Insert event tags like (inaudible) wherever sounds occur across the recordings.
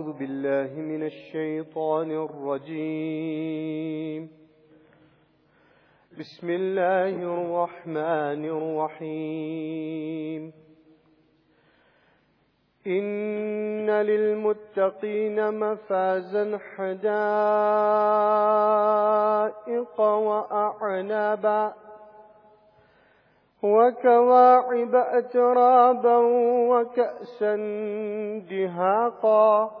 أعوذ بالله من الشيطان الرجيم. بسم الله الرحمن الرحيم. إن للمتقين مفازا حدائق وأعنابا وكواعب أترابا وكأسا دهاقا.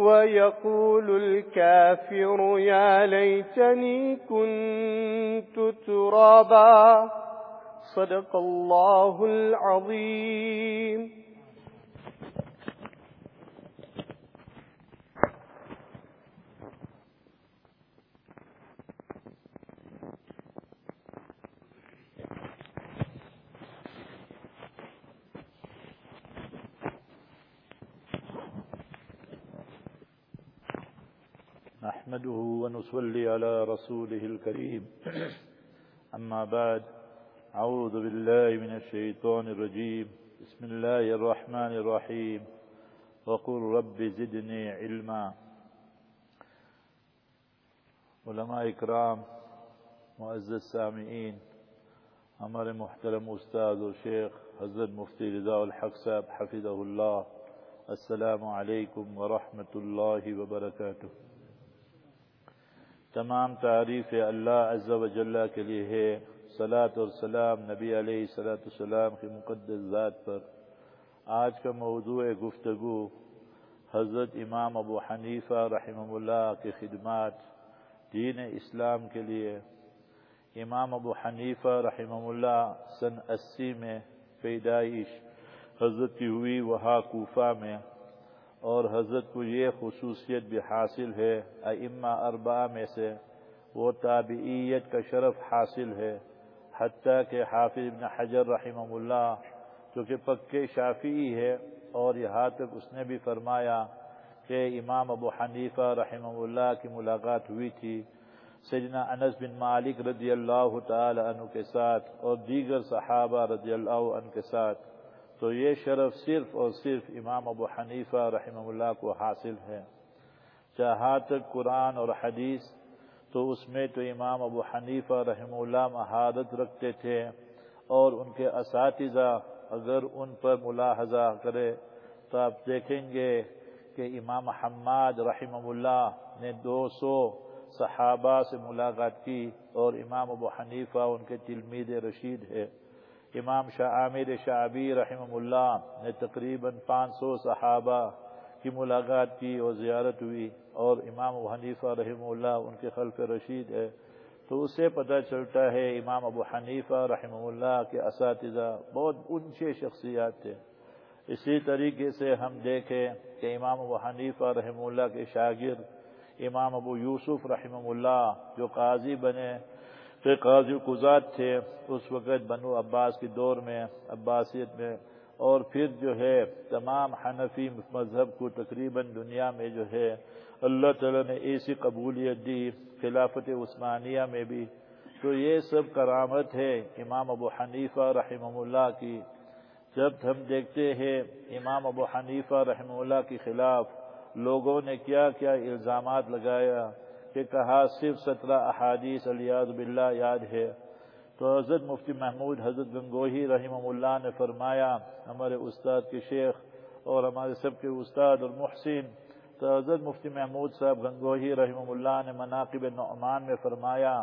ويقول الكافر يا ليتني كنت ترابا صدق الله العظيم. نحمده ونصلي على رسوله الكريم. (clears throat) أما بعد أعوذ بالله من الشيطان الرجيم. بسم الله الرحمن الرحيم. وقل رب زدني علما. علماء اکرام معزز سامعین ہمارے محترم استاد و شیخ حضرت مفتی رضا الحق صاحب حفظہ اللہ السلام علیکم ورحمۃ اللہ وبرکاتہ تمام تعریف اللہ عز و جل کے لیے ہے۔ صلاۃ اور سلام نبی علیہ صلاۃ السلام کی مقدس ذات پر۔ آج کا موضوع گفتگو حضرت امام ابو حنیفہ رحمہ اللہ کے خدمات دین اسلام کے لیے۔ امام ابو حنیفہ رحمہ اللہ سن اسی میں پیدائش حضرت کی ہوئی وہاں کوفہ میں۔ اور حضرت کو یہ خصوصیت بھی حاصل ہے، ائمہ اربع میں سے وہ تابعیت کا شرف حاصل ہے، حتیٰ کہ حافظ ابن حجر رحمہ اللہ جو کہ پکے شافعی ہے اور یہاں تک اس نے بھی فرمایا کہ امام ابو حنیفہ رحمہ اللہ کی ملاقات ہوئی تھی سجنا انس بن مالک رضی اللہ تعالی عنہ کے ساتھ اور دیگر صحابہ رضی اللہ عنہ کے ساتھ۔ تو یہ شرف صرف اور صرف امام ابو حنیفہ رحمہ اللہ کو حاصل ہے۔ جہاں تک قرآن اور حدیث، تو اس میں تو امام ابو حنیفہ رحمہ اللہ مہارت رکھتے تھے اور ان کے اساتذہ اگر ان پر ملاحظہ کرے تو آپ دیکھیں گے کہ امام حماد رحمہ اللہ نے دو سو صحابہ سے ملاقات کی اور امام ابو حنیفہ ان کے تلمید رشید ہے۔ امام شاہ عامر شعبی رحمہ اللہ نے تقریباً پانچ سو صحابہ کی ملاقات کی اور زیارت ہوئی اور امام ابو حنیفہ رحمہ اللہ ان کے خلف رشید ہے۔ تو اسے پتہ چلتا ہے امام ابو حنیفہ رحمہ اللہ کے اساتذہ بہت اونچے شخصیات تھے۔ اسی طریقے سے ہم دیکھیں کہ امام ابو حنیفہ رحمہ اللہ کے شاگرد امام ابو یوسف رحمہ اللہ جو قاضی بنے پھر قاضی قزات تھے، اس وقت بنو عباس کی دور میں، عباسیت میں، اور پھر جو ہے تمام حنفی مذہب کو تقریباً دنیا میں جو ہے اللہ تعالیٰ نے ایسی قبولیت دی، خلافت عثمانیہ میں بھی۔ تو یہ سب کرامت ہے امام ابو حنیفہ رحمہ اللہ کی۔ جب ہم دیکھتے ہیں امام ابو حنیفہ رحمہ اللہ کے خلاف، لوگوں نے کیا کیا الزامات لگایا کہ کہا صرف سترہ احادیث الیاز باللہ یاد ہے۔ تو حضرت مفتی محمود حضرت گنگوہی رحمہ اللہ نے فرمایا، ہمارے استاد کے شیخ اور ہمارے سب کے استاد اور محسن، تو حضرت مفتی محمود صاحب گنگوہی رحمہ اللہ نے مناقب نعمان میں فرمایا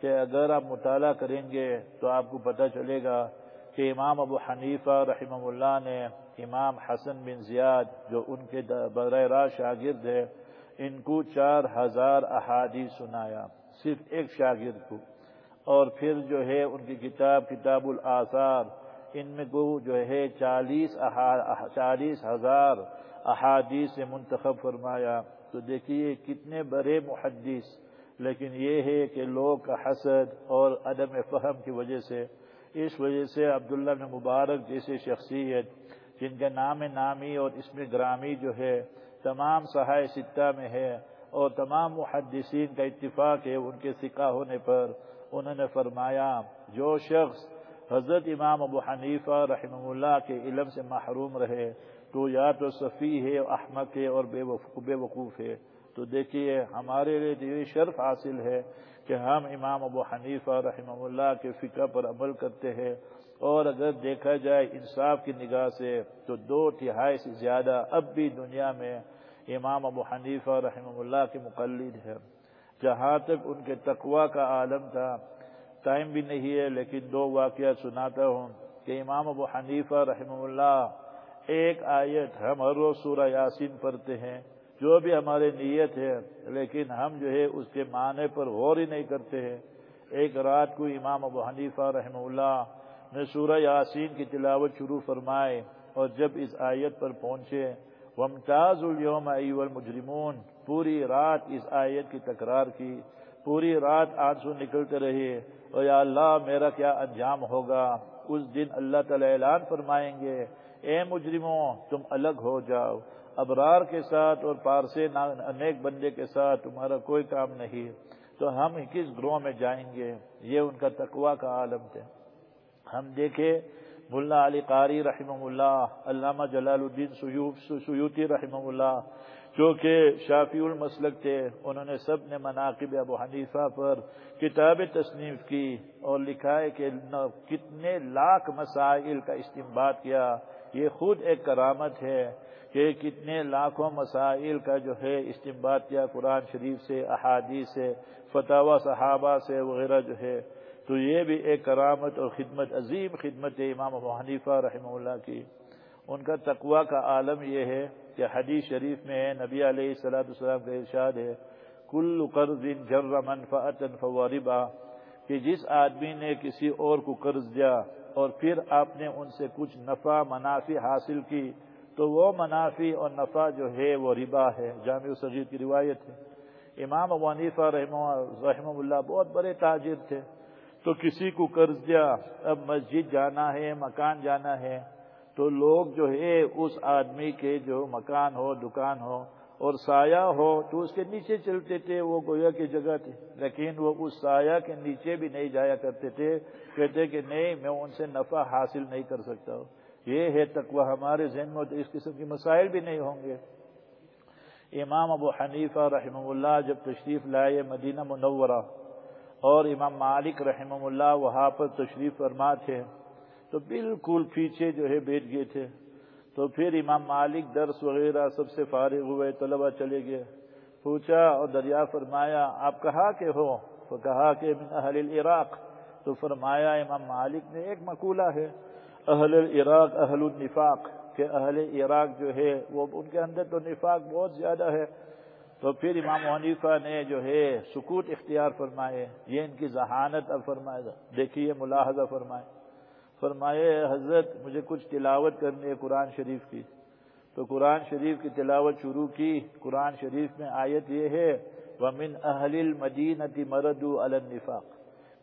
کہ اگر آپ مطالعہ کریں گے تو آپ کو پتہ چلے گا کہ امام ابو حنیفہ رحمہ اللہ نے امام حسن بن زیاد، جو ان کے براہ راست شاگرد ہے ان کو چار ہزار احادیث سنایا، صرف ایک شاگرد کو۔ اور پھر جو ہے ان کی کتاب کتاب الآثار، ان میں کو جو ہے چالیس چالیس ہزار احادیث سے منتخب فرمایا۔ تو دیکھیے کتنے بڑے محدث، لیکن یہ ہے کہ لوگ کا حسد اور عدم فہم کی وجہ سے۔ اس وجہ سے عبداللہ بن مبارک جیسے شخصیت، جن کا نام نامی اور اس میں گرامی جو ہے تمام سہائے ستہ میں ہے اور تمام محدثین کا اتفاق ہے ان کے سکا ہونے پر۔ انہوں نے فرمایا، جو شخص حضرت امام ابو حنیفہ رحمہ اللہ کے علم سے محروم رہے، تو یا تو صفی ہے احمد ہے اور بے وقوف ہے۔ تو دیکھیے، ہمارے لیے یہ شرف حاصل ہے کہ ہم امام ابو حنیفہ رحمہ اللہ کے فکر پر عمل کرتے ہیں اور اگر دیکھا جائے انصاف کی نگاہ سے تو دو تہائی سے زیادہ اب بھی دنیا میں امام ابو حنیفہ رحمہ اللہ کے مقلد ہے جہاں تک ان کے تقوی کا عالم تھا، ٹائم بھی نہیں ہے، لیکن دو واقعات سناتا ہوں کہ امام ابو حنیفہ رحمہ اللہ ایک آیت ہم ہر روز سورہ یاسین پڑھتے ہیں، جو بھی ہمارے نیت ہے، لیکن ہم جو ہے اس کے معنی پر غور ہی نہیں کرتے ہیں۔ ایک رات کو امام ابو حنیفہ رحمہ اللہ نے سورہ یاسین کی تلاوت شروع فرمائے اور جب اس آیت پر پہنچے ومتاز اليوم ایو المجرمون، پوری رات اس آیت کی تکرار کی، پوری رات آنسو نکلتے رہے اور یا اللہ میرا کیا انجام ہوگا؟ اس دن اللہ تعالی اعلان فرمائیں گے، اے مجرموں، تم الگ ہو جاؤ، ابرار کے ساتھ اور پارسے انیک بندے کے ساتھ تمہارا کوئی کام نہیں، تو ہم کس گروہ میں جائیں گے؟ یہ ان کا تقوی کا عالم تھے۔ ہم دیکھے ملا علی قاری رحمہ اللہ، علامہ جلال الدین سیوتی رحمہ اللہ، جو کہ شافی المسلک تھے، انہوں نے سب نے مناقب ابو حنیفہ پر کتاب تصنیف کی اور لکھا ہے کہ کتنے لاکھ مسائل کا استعمال کیا۔ یہ خود ایک کرامت ہے کہ کتنے لاکھوں مسائل کا جو ہے استعمال کیا قرآن شریف سے، احادیث سے فتح صحابہ سے وغیرہ جو ہے۔ تو یہ بھی ایک کرامت اور خدمت، عظیم خدمت ہے امام ابو حنیفہ رحمہ اللہ کی۔ ان کا تقوی کا عالم یہ ہے کہ حدیث شریف میں ہے، نبی علیہ السلاۃ السلام کا ارشاد ہے، کل قرض جر منفعت فواربا، کہ جس آدمی نے کسی اور کو قرض دیا اور پھر آپ نے ان سے کچھ نفع، منافع حاصل کی، تو وہ منافع اور نفع جو ہے وہ ربا ہے۔ جامع سجید کی روایت ہے۔ امام ابو حنیفہ رحمہ اللہ بہت بڑے تاجر تھے۔ تو کسی کو قرض دیا، اب مسجد جانا ہے، مکان جانا ہے، تو لوگ جو ہے اس آدمی کے جو مکان ہو، دکان ہو، اور سایہ ہو، تو اس کے نیچے چلتے تھے، وہ گویا کی جگہ تھی۔ لیکن وہ اس سایہ کے نیچے بھی نہیں جایا کرتے تھے، کہتے کہ نہیں، میں ان سے نفع حاصل نہیں کر سکتا ہوں۔ یہ ہے تقوی ہمارے ذہن میں اس قسم کے مسائل بھی نہیں ہوں گے۔ امام ابو حنیفہ رحمہ اللہ جب تشریف لائے مدینہ منورہ اور امام مالک رحمہ اللہ وہاں پر تشریف فرما تھے۔ تو بالکل پیچھے جو ہے بیٹھ گئے تھے۔ تو پھر امام مالک درس وغیرہ سب سے فارغ ہوئے، طلبہ چلے گئے۔ پوچھا اور دریا فرمایا، آپ کہاں کے ہو؟ تو کہا کہ من اہل العراق۔ تو فرمایا، امام مالک نے ایک مقولہ ہے، اہل العراق اہل النفاق، کہ اہل عراق جو ہے، وہ ان کے اندر تو نفاق بہت زیادہ ہے۔ تو پھر امام حنیفہ نے جو ہے سکوت اختیار فرمائے، یہ ان کی ذہانت اب فرمائے، دیکھیے ملاحظہ فرمائے۔ فرمائے، حضرت مجھے کچھ تلاوت کرنی ہے قرآن شریف کی۔ تو قرآن شریف کی تلاوت شروع کی۔ قرآن شریف میں آیت یہ ہے، ومن اہل المدینتی مرد النفاق۔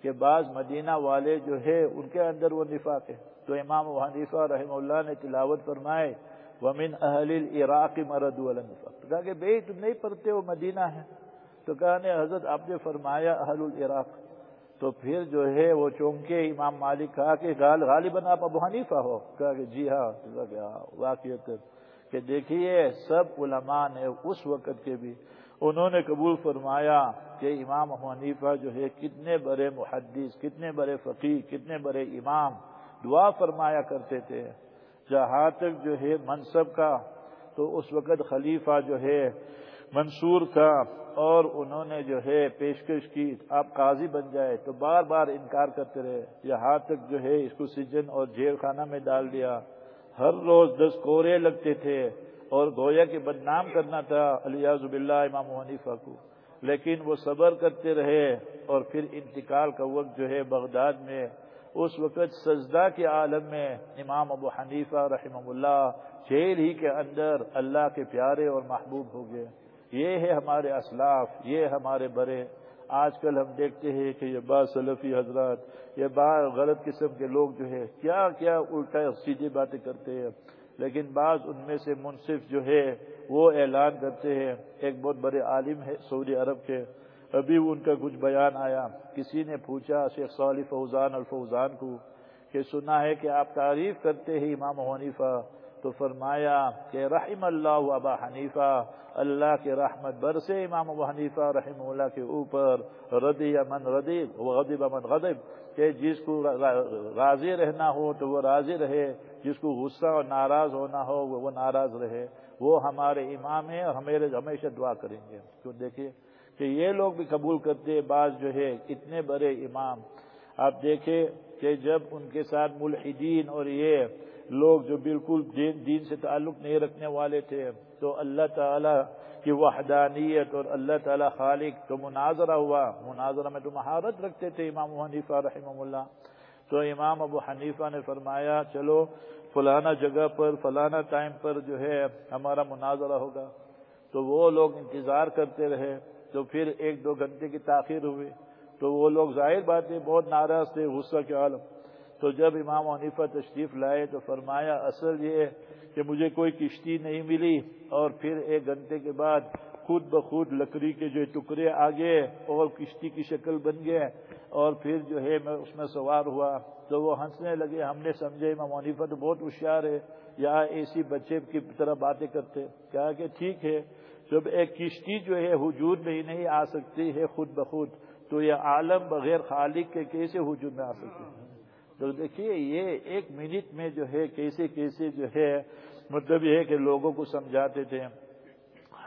کہ بعض مدینہ والے جو ہے، ان کے اندر وہ نفاق ہے۔ تو امام حنیفہ رحمہ اللہ نے تلاوت فرمائے۔ ومن اہل العراق مرد النفاق کہا کہ تم نہیں پڑھتے وہ مدینہ ہے۔ تو کہا نے، حضرت آپ نے فرمایا اہل العراق۔ تو پھر جو ہے وہ چونکے امام مالک کہا کہ غالباً آپ ابو حنیفہ ہو۔ کہا کہ جی ہاں, ہاں، واقعیت کہ دیکھیے، سب علماء نے اس وقت کے بھی انہوں نے قبول فرمایا کہ امام ابو حنیفہ جو ہے کتنے بڑے محدث، کتنے بڑے فقیر کتنے بڑے امام دعا فرمایا کرتے تھے۔ جہاں تک جو ہے منصب کا، تو اس وقت خلیفہ جو ہے منصور کا، اور انہوں نے جو ہے پیشکش کی، آپ قاضی بن جائے تو بار بار انکار کرتے رہے۔ یہاں تک جو ہے اس کو سجن اور جیل خانہ میں ڈال دیا۔ ہر روز دس کورے لگتے تھے اور گویا کے بدنام کرنا تھا علی اللہ امام حنیفہ کو۔ لیکن وہ صبر کرتے رہے اور پھر انتقال کا وقت جو ہے بغداد میں اس وقت سجدہ کے عالم میں امام ابو حنیفہ رحمہ اللہ جیل ہی کے اندر اللہ کے پیارے اور محبوب ہو گئے۔ یہ ہے ہمارے اسلاف، یہ ہمارے بڑے۔ آج کل ہم دیکھتے ہیں کہ یہ بعض سلفی حضرات، یہ بعض غلط قسم کے لوگ جو ہے کیا کیا الٹا سیدھی باتیں کرتے ہیں۔ لیکن بعض ان میں سے منصف جو ہے، وہ اعلان کرتے ہیں، ایک بہت بڑے عالم ہے سعودی عرب کے۔ ابھی ان کا کچھ بیان آیا۔ کسی نے پوچھا، شیخ صالح فوزان الفوزان کو کہ سنا ہے کہ آپ تعریف کرتے ہیں امام حنیفہ، تو فرمایا کہ رحم اللہ ابا حنیفہ، اللہ کے رحمت برسے امام ابو حنیفہ رحم اللہ کے اوپر ردی من ردی غدب من غدب کہ جس کو راضی رہنا ہو تو وہ راضی رہے، جس کو غصہ اور ناراض ہونا ہو وہ ناراض رہے۔ وہ ہمارے امام ہیں اور ہمارے ہمیشہ دعا کریں گے۔ تو دیکھیے کہ یہ لوگ بھی قبول کرتے بعض جو ہے اتنے بڑے امام۔ آپ دیکھیں کہ جب ان کے ساتھ ملحدین اور یہ لوگ جو بالکل دین دین سے تعلق نہیں رکھنے والے تھے، تو اللہ تعالیٰ کی وحدانیت اور اللہ تعالیٰ خالق تو مناظرہ ہوا۔ مناظرہ میں تو مہارت رکھتے تھے امام حنیفہ رحمہ اللہ۔ تو امام ابو حنیفہ نے فرمایا، چلو فلانا جگہ پر، فلانا ٹائم پر جو ہے ہمارا مناظرہ ہوگا۔ تو وہ لوگ انتظار کرتے رہے۔ تو پھر ایک دو گھنٹے کی تاخیر ہوئی تو وہ لوگ ظاہر بات ہے، بہت ناراض تھے غصہ کے عالم۔ تو جب امام عنیفہ تشریف لائے تو فرمایا، اصل یہ کہ مجھے کوئی کشتی نہیں ملی۔ اور پھر ایک گھنٹے کے بعد خود بخود لکڑی کے جو ٹکڑے آگے اور کشتی کی شکل بن گئے۔ اور پھر جو ہے، میں اس میں سوار ہوا۔ تو وہ ہنسنے لگے۔ ہم نے سمجھے، امام عنیفہ تو بہت ہوشیار ہے یا ایسی بچے کی طرح باتیں کرتے۔ کہا کہ ٹھیک ہے جب ایک کشتی جو ہے وجود میں ہی نہیں آ سکتی ہے خود بخود، تو یہ عالم بغیر خالق کے کیسے وجود میں آ سکتے ہیں تو دیکھیے، یہ ایک منٹ میں جو ہے کیسے کیسے جو ہے مطلب یہ ہے کہ لوگوں کو سمجھاتے تھے۔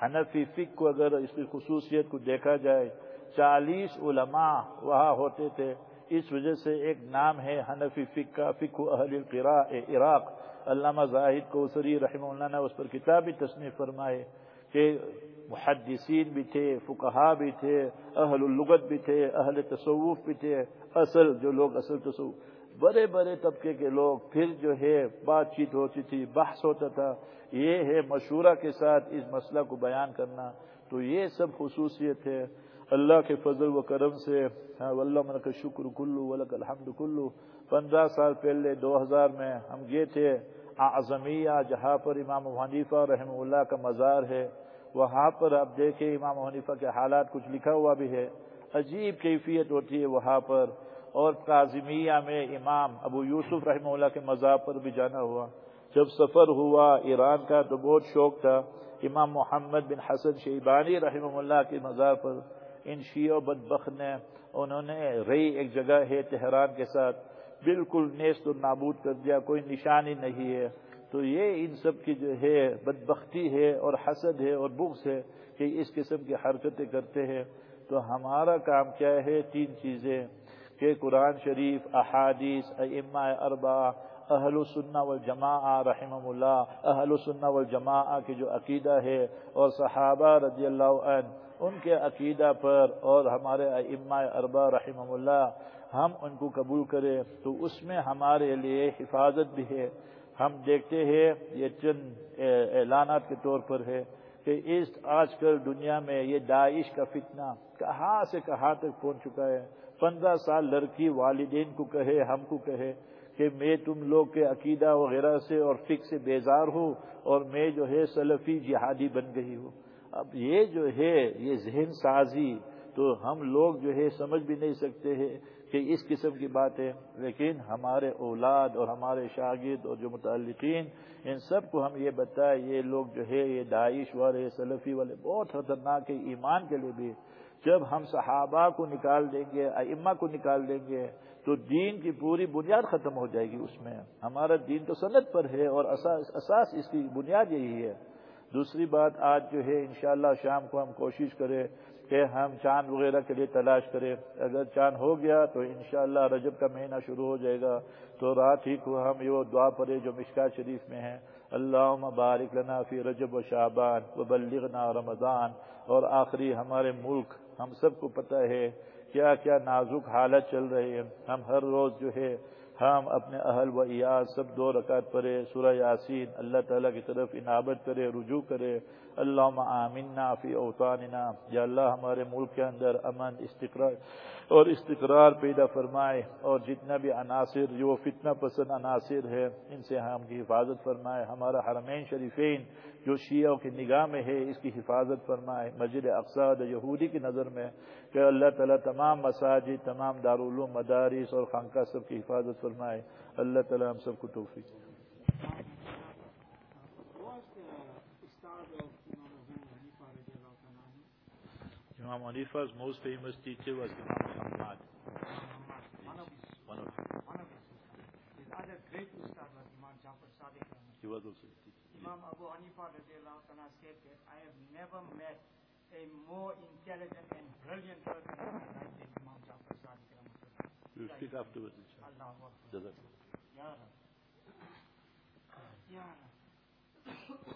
حنفی فک کو اگر اس کی خصوصیت کو دیکھا جائے، چالیس علماء وہاں ہوتے تھے۔ اس وجہ سے ایک نام ہے حنفی فک کا فک اہل عراق۔ علامہ زاہد کوسری رحمہ اللہ نے اس پر کتابی تصنیف فرمائے کہ محدثین بھی تھے فقہا بھی تھے اہل اللغت بھی تھے اہل تصوف بھی تھے اصل جو لوگ اصل تصوف بڑے بڑے طبقے کے لوگ پھر جو ہے بات چیت ہوتی تھی بحث ہوتا تھا یہ ہے مشورہ کے ساتھ اس مسئلہ کو بیان کرنا۔ تو یہ سب خصوصیت ہے۔ اللہ کے فضل و کرم سے ہاں، من کا شکر کلو ولک الحمد کلو۔ پندرہ سال پہلے دو ہزار میں ہم گئے تھے۔ اعظمیہ، جہاں پر امام حنیفہ رحم اللہ کا مزار ہے، وہاں پر آپ دیکھیں امام حنیفہ کے حالات کچھ لکھا ہوا بھی ہے۔ عجیب کیفیت ہوتی ہے وہاں پر۔ اور کاظمیہ میں امام ابو یوسف رحمہ اللہ کے مزار پر بھی جانا ہوا۔ جب سفر ہوا ایران کا تو بہت شوق تھا۔ امام محمد بن حسن شیبانی رحمہ اللہ کے مزار پر ان شیع بدبخ نے، انہوں نے رئی ایک جگہ ہے تہران کے ساتھ۔ بالکل نیست و نابود کر دیا، کوئی نشانی نہیں ہے۔ تو یہ ان سب کی جو ہے، بدبختی ہے اور حسد ہے اور بغض ہے کہ اس قسم کی حرکتیں کرتے ہیں۔ تو ہمارا کام کیا ہے؟ تین چیزیں کہ قرآن شریف، احادیث، ائمہ اربا اہل السنہ والجماع رحمہ اللہ، اہل السنہ والجماع کی جو عقیدہ ہے اور صحابہ رضی اللہ عنہ، ان کے عقیدہ پر اور ہمارے ائمہ اربا رحمہ اللہ ہم ان کو قبول کریں تو اس میں ہمارے لیے حفاظت بھی ہے۔ ہم دیکھتے ہیں یہ چند اعلانات کے طور پر ہے کہ اس آج کل دنیا میں یہ داعش کا فتنہ کہاں سے کہاں تک پہنچ چکا ہے۔ پندرہ سال لڑکی والدین کو کہے، ہم کو کہے کہ میں تم لوگ کے عقیدہ وغیرہ سے اور فک سے بیزار ہوں اور میں جو ہے سلفی جہادی بن گئی ہوں۔ اب یہ جو ہے، یہ ذہن سازی تو ہم لوگ جو ہے سمجھ بھی نہیں سکتے ہیں۔ کہ اس قسم کی بات ہے لیکن ہمارے اولاد اور ہمارے شاگرد اور جو متعلقین، ان سب کو ہم یہ بتائیں، یہ لوگ جو ہے، یہ داعش والے سلفی والے، بہت خطرناک ہے ایمان کے لیے بھی۔ جب ہم صحابہ کو نکال دیں گے، ائمہ کو نکال دیں گے، تو دین کی پوری بنیاد ختم ہو جائے گی اس میں۔ ہمارا دین تو صنعت پر ہے اور اساس اس کی بنیاد یہی ہے۔ دوسری بات، آج جو ہے، انشاءاللہ شام کو ہم کوشش کریں کہ ہم چاند وغیرہ کے لیے تلاش کریں۔ اگر چاند ہو گیا تو انشاءاللہ رجب کا مہینہ شروع ہو جائے گا۔ تو رات ہی کو ہم یہ دعا پڑے جو مشکا شریف میں ہے اللہ بارک لنا فی رجب و شعبان و بلغنا رمضان۔ اور آخری ہمارے ملک، ہم سب کو پتہ ہے کیا کیا نازک حالت چل رہی ہے ہم ہر روز جو ہے، ہم اپنے اہل و ایاز سب دو رکعت پڑھے سورہ یاسین، اللہ تعالیٰ کی طرف انابت کرے رجوع کرے اللہ آمنا فی اوطاننا، یا اللہ ہمارے ملک کے اندر امن، استقرار اور استقرار پیدا فرمائے اور جتنا بھی عناصر، جو فتنہ پسند عناصر ہے ان سے ہم کی حفاظت فرمائے۔ ہمارا حرمین شریفین جو شیعوں کی نگاہ میں ہے، اس کی حفاظت فرمائے۔ مسجد اقساد یہودی کی نظر میں کہ اللہ تعالیٰ تمام مساجد، تمام دارالعلوم، مدارس اور خانقاہ سب کی حفاظت فرمائے۔ اللہ تعالیٰ ہم سب کو توفیق Imam Hanifa's most famous teacher was Imam Muhammad. One of his, One of his, his other great ustad was Imam Jafar Sadiq. he was also his teacher. Imam Abu Hanifa said that I have never met a more intelligent and brilliant person in my life than Imam Jafar Sadiq. We'll speak afterwards, inshallah. Jazakallah. Ya Rab. Ya Rab.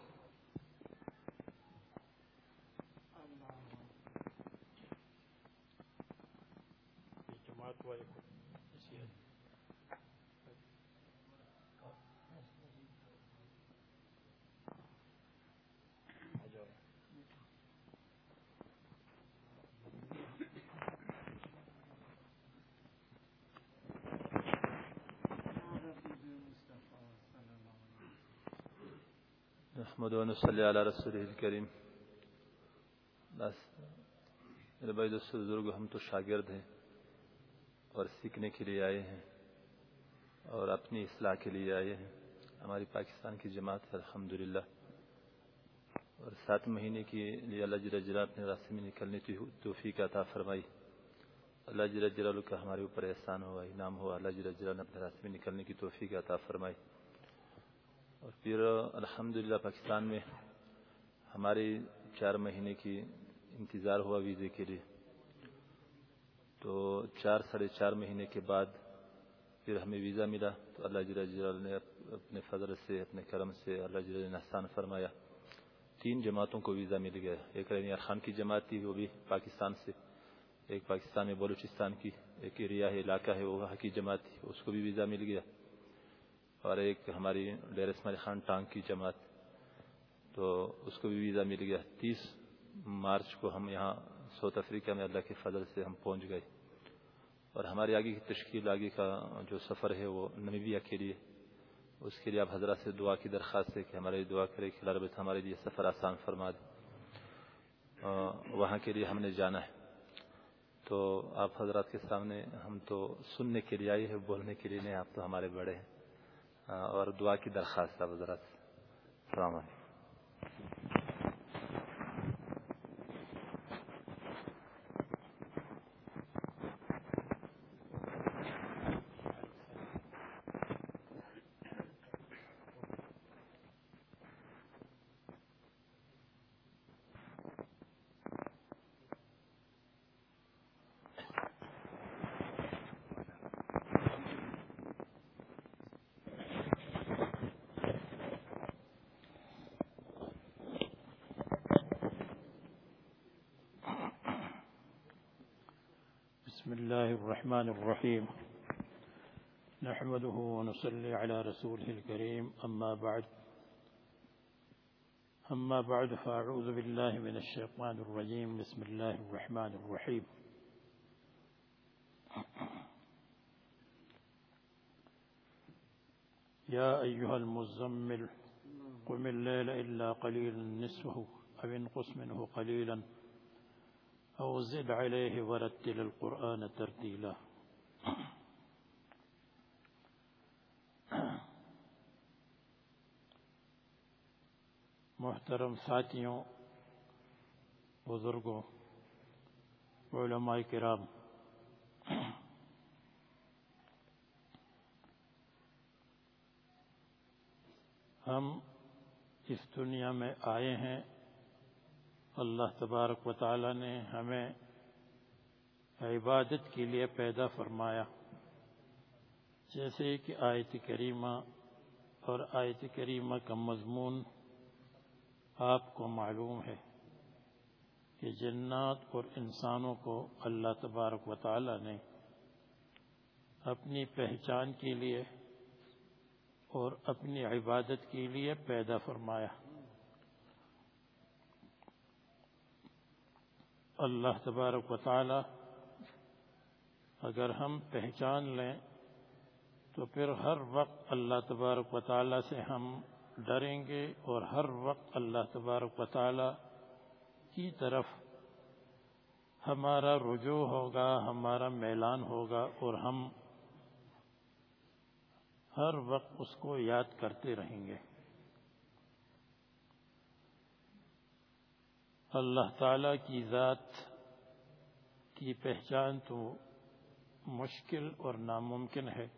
نحمد و صلی علی رسول الکریم میرے بھائی دوست بزرگ ہم تو شاگرد ہیں اور سیکھنے کے لیے آئے ہیں اور اپنی اصلاح کے لیے آئے ہیں۔ ہماری پاکستان کی جماعت ہے الحمد اور سات مہینے کے لیے اللہ جل جلال اپنے راستے میں نکلنے کی توفیق عطا فرمائی۔ اللہ جل جلال کا ہمارے اوپر احسان ہوا، انعام ہوا۔ اللہ جل جلال نے اپنے راستے میں نکلنے کی توفیق عطا فرمائی۔ اور پھر الحمد پاکستان میں ہمارے چار مہینے کی انتظار ہوا ویزے کے لیے۔ تو چار ساڑھے چار مہینے کے بعد پھر ہمیں ویزا ملا۔ تو اللہ جل جلال نے اپنے فضل سے، اپنے کرم سے اللہ جل نے احسان فرمایا۔ تین جماعتوں کو ویزا مل گیا۔ ایک رینیار خان کی جماعت تھی، وہ بھی پاکستان سے۔ ایک پاکستان میں بلوچستان کی، ایک ایریا ہے، علاقہ ہے، وہ وہاں کی جماعت تھی، اس کو بھی ویزا مل گیا۔ اور ایک ہماری ڈیر اسماعیل خان ٹانگ کی جماعت، تو اس کو بھی ویزا مل گیا۔ تیس مارچ کو ہم یہاں ساؤتھ افریقہ میں اللہ کے فضل سے ہم پہنچ گئے۔ اور ہمارے آگے کی تشکیل، آگے کا جو سفر ہے وہ نمیبیا کے لیے۔ اس کے لیے آپ حضرات سے دعا کی درخواست ہے کہ ہمارے لیے دعا کرے کہ اللہ ہمارے لیے سفر آسان فرما دے۔ وہاں کے لیے ہم نے جانا ہے۔ تو آپ حضرات کے سامنے ہم تو سننے کے لیے آئے ہیں، بولنے کے لیے نہیں، آپ تو ہمارے بڑے ہیں۔ اور دعا کی درخواست آپ حضرت السلام علیکم الرحمن الرحيم. نحمده ونصلي على رسوله الكريم. أما بعد. أما بعد فأعوذ بالله من الشيطان الرجيم. بسم الله الرحمن الرحيم. يا أيها المزمل قم الليل إلا قليلا نصفه أو انقص منه قليلا. او زد علیہ ورتل القرآن ترتیلا محترم ساتھیوں، بزرگوں، علماء کرام، ہم اس دنیا میں آئے ہیں اللہ تبارک و تعالی نے ہمیں عبادت کے لیے پیدا فرمایا۔ جیسے کہ آیت کریمہ اور آیت کریمہ کا مضمون آپ کو معلوم ہے کہ جنات اور انسانوں کو اللہ تبارک و تعالی نے اپنی پہچان کے لیے اور اپنی عبادت کے لیے پیدا فرمایا۔ اللہ تبارک و تعالی اگر ہم پہچان لیں تو پھر ہر وقت اللہ تبارک و تعالی سے ہم ڈریں گے اور ہر وقت اللہ تبارک و تعالی کی طرف ہمارا رجوع ہوگا، ہمارا میلان ہوگا اور ہم ہر وقت اس کو یاد کرتے رہیں گے۔ اللہ تعالی کی ذات کی پہچان تو مشکل اور ناممکن ہے۔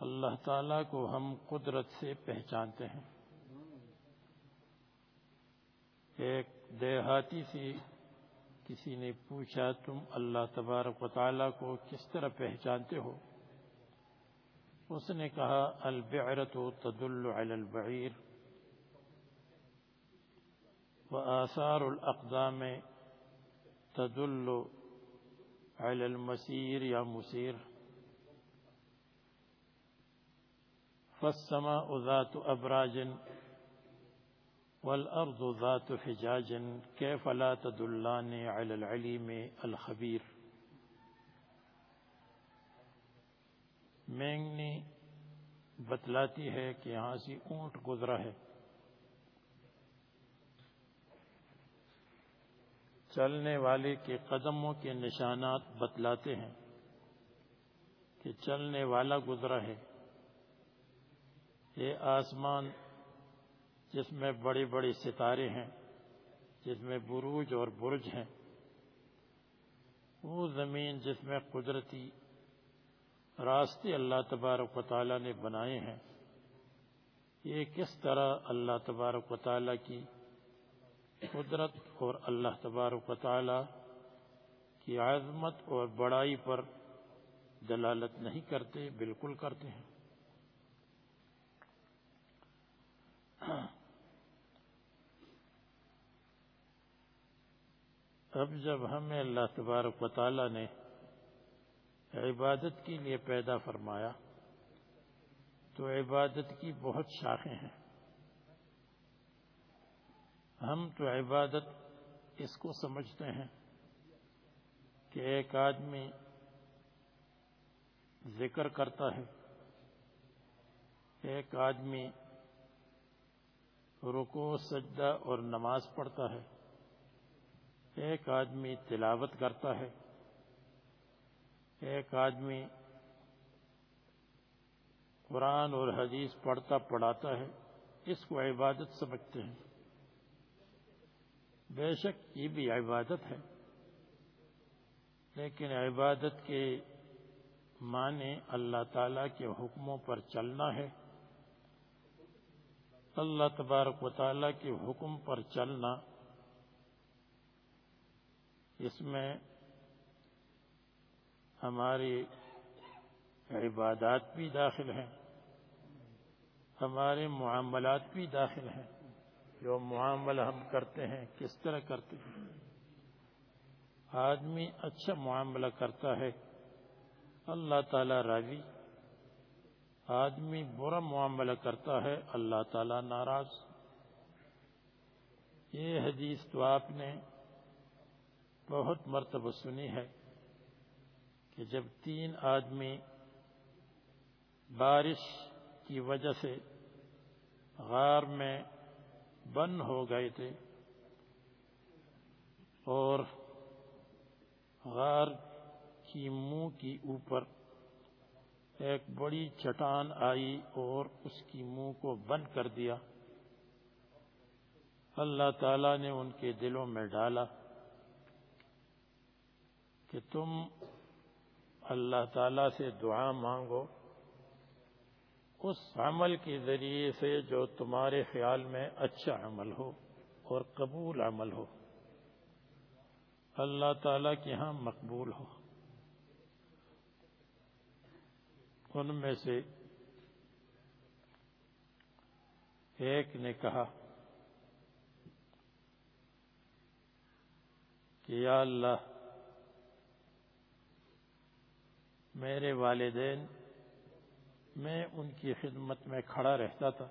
اللہ تعالی کو ہم قدرت سے پہچانتے ہیں۔ ایک دیہاتی سے کسی نے پوچھا، تم اللہ تبارک و تعالیٰ کو کس طرح پہچانتے ہو؟ اس نے کہا البعرت تدل علی البعیر۔ وآثار الأقدام تدل على المسير يا مسير. فالسماء ذات أبراج والأرض ذات حجاج، كيف لا تدلان على العليم الخبير؟ مینگنی بتلاتی ہے کہ یہاں سے اونٹ گزرا ہے۔ چلنے والے کے قدموں کے نشانات بتلاتے ہیں کہ چلنے والا گزرا ہے۔ یہ آسمان جس میں بڑے بڑے ستارے ہیں، جس میں بروج اور برج ہیں۔ وہ زمین جس میں قدرتی راستے اللہ تبارک و تعالیٰ نے بنائے ہیں۔ یہ کس طرح اللہ تبارک و تعالیٰ کی قدرت اور اللہ تبارک و تعالی کی عظمت اور بڑائی پر دلالت نہیں کرتے، بالکل کرتے ہیں۔ اب جب ہمیں اللہ تبارک و تعالی نے عبادت کے لیے پیدا فرمایا، تو عبادت کی بہت شاخیں ہیں۔ ہم تو عبادت اس کو سمجھتے ہیں کہ ایک آدمی ذکر کرتا ہے، ایک آدمی رکو سجدہ اور نماز پڑھتا ہے، ایک آدمی تلاوت کرتا ہے، ایک آدمی قرآن اور حدیث پڑھتا پڑھاتا ہے، اس کو عبادت سمجھتے ہیں۔ بے شک یہ بھی عبادت ہے۔ لیکن عبادت کے معنی اللہ تعالی کے حکموں پر چلنا ہے۔ اللہ تبارک و تعالیٰ کے حکم پر چلنا۔ اس میں ہماری عبادات بھی داخل ہیں۔ ہمارے معاملات بھی داخل ہیں۔ جو معاملہ ہم کرتے ہیں، کس طرح کرتے ہیں؟ آدمی اچھا معاملہ کرتا ہے، اللہ تعالی راضی۔ آدمی برا معاملہ کرتا ہے، اللہ تعالی ناراض۔ یہ حدیث تو آپ نے بہت مرتبہ سنی ہے کہ جب تین آدمی بارش کی وجہ سے غار میں بند ہو گئے تھے اور غار کی منہ کی اوپر ایک بڑی چٹان آئی اور اس کی منہ کو بند کر دیا۔ اللہ تعالیٰ نے ان کے دلوں میں ڈالا کہ تم اللہ تعالیٰ سے دعا مانگو۔ اس عمل کے ذریعے سے جو تمہارے خیال میں اچھا عمل ہو اور قبول عمل ہو۔ اللہ تعالیٰ کے ہاں مقبول ہو۔ ان میں سے ایک نے کہا کہ یا اللہ، میرے والدین میں ان کی خدمت میں کھڑا رہتا تھا۔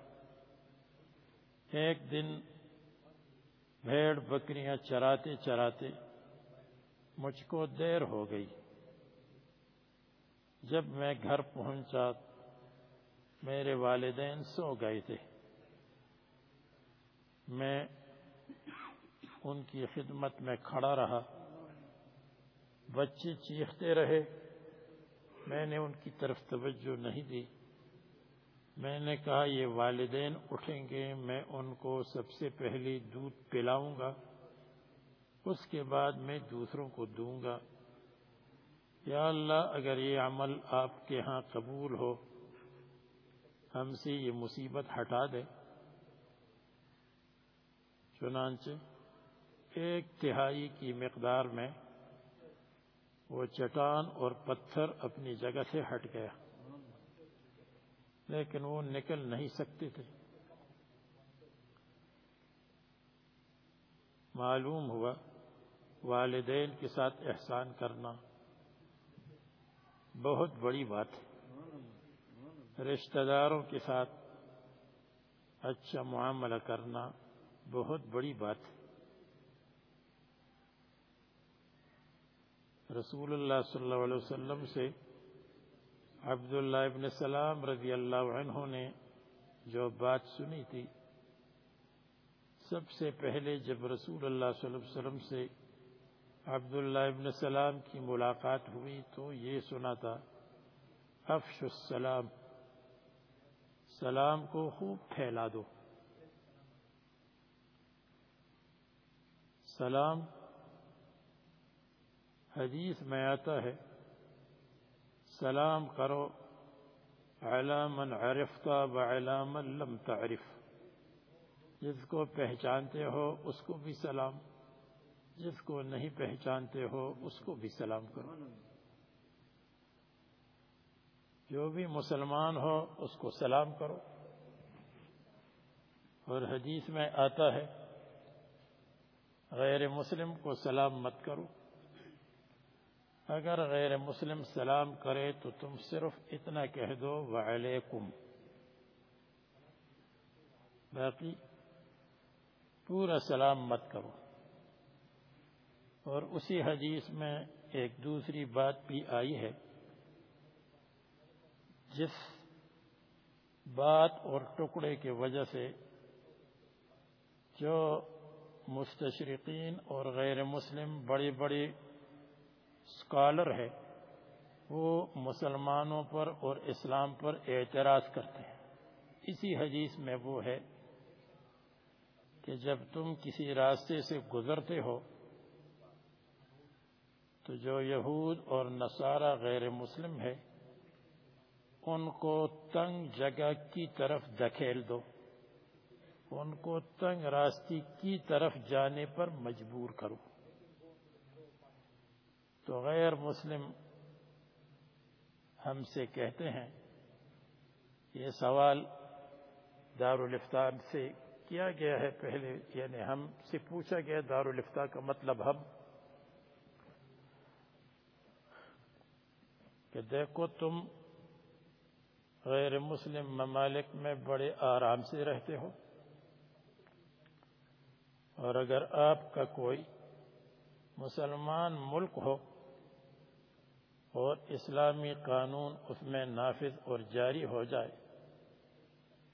ایک دن بھیڑ بکریاں چراتے چراتے مجھ کو دیر ہو گئی۔ جب میں گھر پہنچا، میرے والدین سو گئے تھے۔ میں ان کی خدمت میں کھڑا رہا۔ بچے چیختے رہے۔ میں نے ان کی طرف توجہ نہیں دی۔ میں نے کہا، یہ والدین اٹھیں گے، میں ان کو سب سے پہلے دودھ پلاؤں گا، اس کے بعد میں دوسروں کو دوں گا۔ یا اللہ، اگر یہ عمل آپ کے ہاں قبول ہو، ہم سے یہ مصیبت ہٹا دے۔ چنانچہ، ایک تہائی کی مقدار میں وہ چٹان اور پتھر اپنی جگہ سے ہٹ گیا۔ لیکن وہ نکل نہیں سکتے تھے معلوم ہوا، والدین کے ساتھ احسان کرنا بہت بڑی بات ہے۔ رشتہ داروں کے ساتھ اچھا معاملہ کرنا بہت بڑی بات ہے۔ رسول اللہ صلی اللہ علیہ وسلم سے عبداللہ ابن سلام رضی اللہ عنہ نے جو بات سنی تھی، سب سے پہلے جب رسول اللہ صلی اللہ علیہ وسلم سے عبداللہ ابن سلام کی ملاقات ہوئی تو یہ سنا تھا، افش السلام، سلام کو خوب پھیلا دو۔ سلام، حدیث میں آتا ہے سلام کرو من عرفتا من لم تعرف۔ جس کو پہچانتے ہو اس کو بھی سلام، جس کو نہیں پہچانتے ہو اس کو بھی سلام کرو۔ جو بھی مسلمان ہو اس کو سلام کرو۔ اور حدیث میں آتا ہے، غیر مسلم کو سلام مت کرو۔ اگر غیر مسلم سلام کرے تو تم صرف اتنا کہہ دو، وعلیکم۔ باقی پورا سلام مت کرو۔ اور اسی حدیث میں ایک دوسری بات بھی آئی ہے، جس بات اور ٹکڑے کی وجہ سے جو مستشرقین اور غیر مسلم بڑی بڑی اسکالر ہے، وہ مسلمانوں پر اور اسلام پر اعتراض کرتے ہیں۔ اسی حدیث میں وہ ہے کہ جب تم کسی راستے سے گزرتے ہو، تو جو یہود اور نصارہ غیر مسلم ہے، ان کو تنگ جگہ کی طرف دکھیل دو۔ ان کو تنگ راستے کی طرف جانے پر مجبور کرو۔ تو غیر مسلم ہم سے کہتے ہیں، یہ سوال دارالفتان سے کیا گیا ہے پہلے؟ یعنی ہم سے پوچھا گیا دارالفتا کا مطلب ہم کہ دیکھو تم غیر مسلم ممالک میں بڑے آرام سے رہتے ہو، اور اگر آپ کا کوئی مسلمان ملک ہو اور اسلامی قانون اس میں نافذ اور جاری ہو جائے۔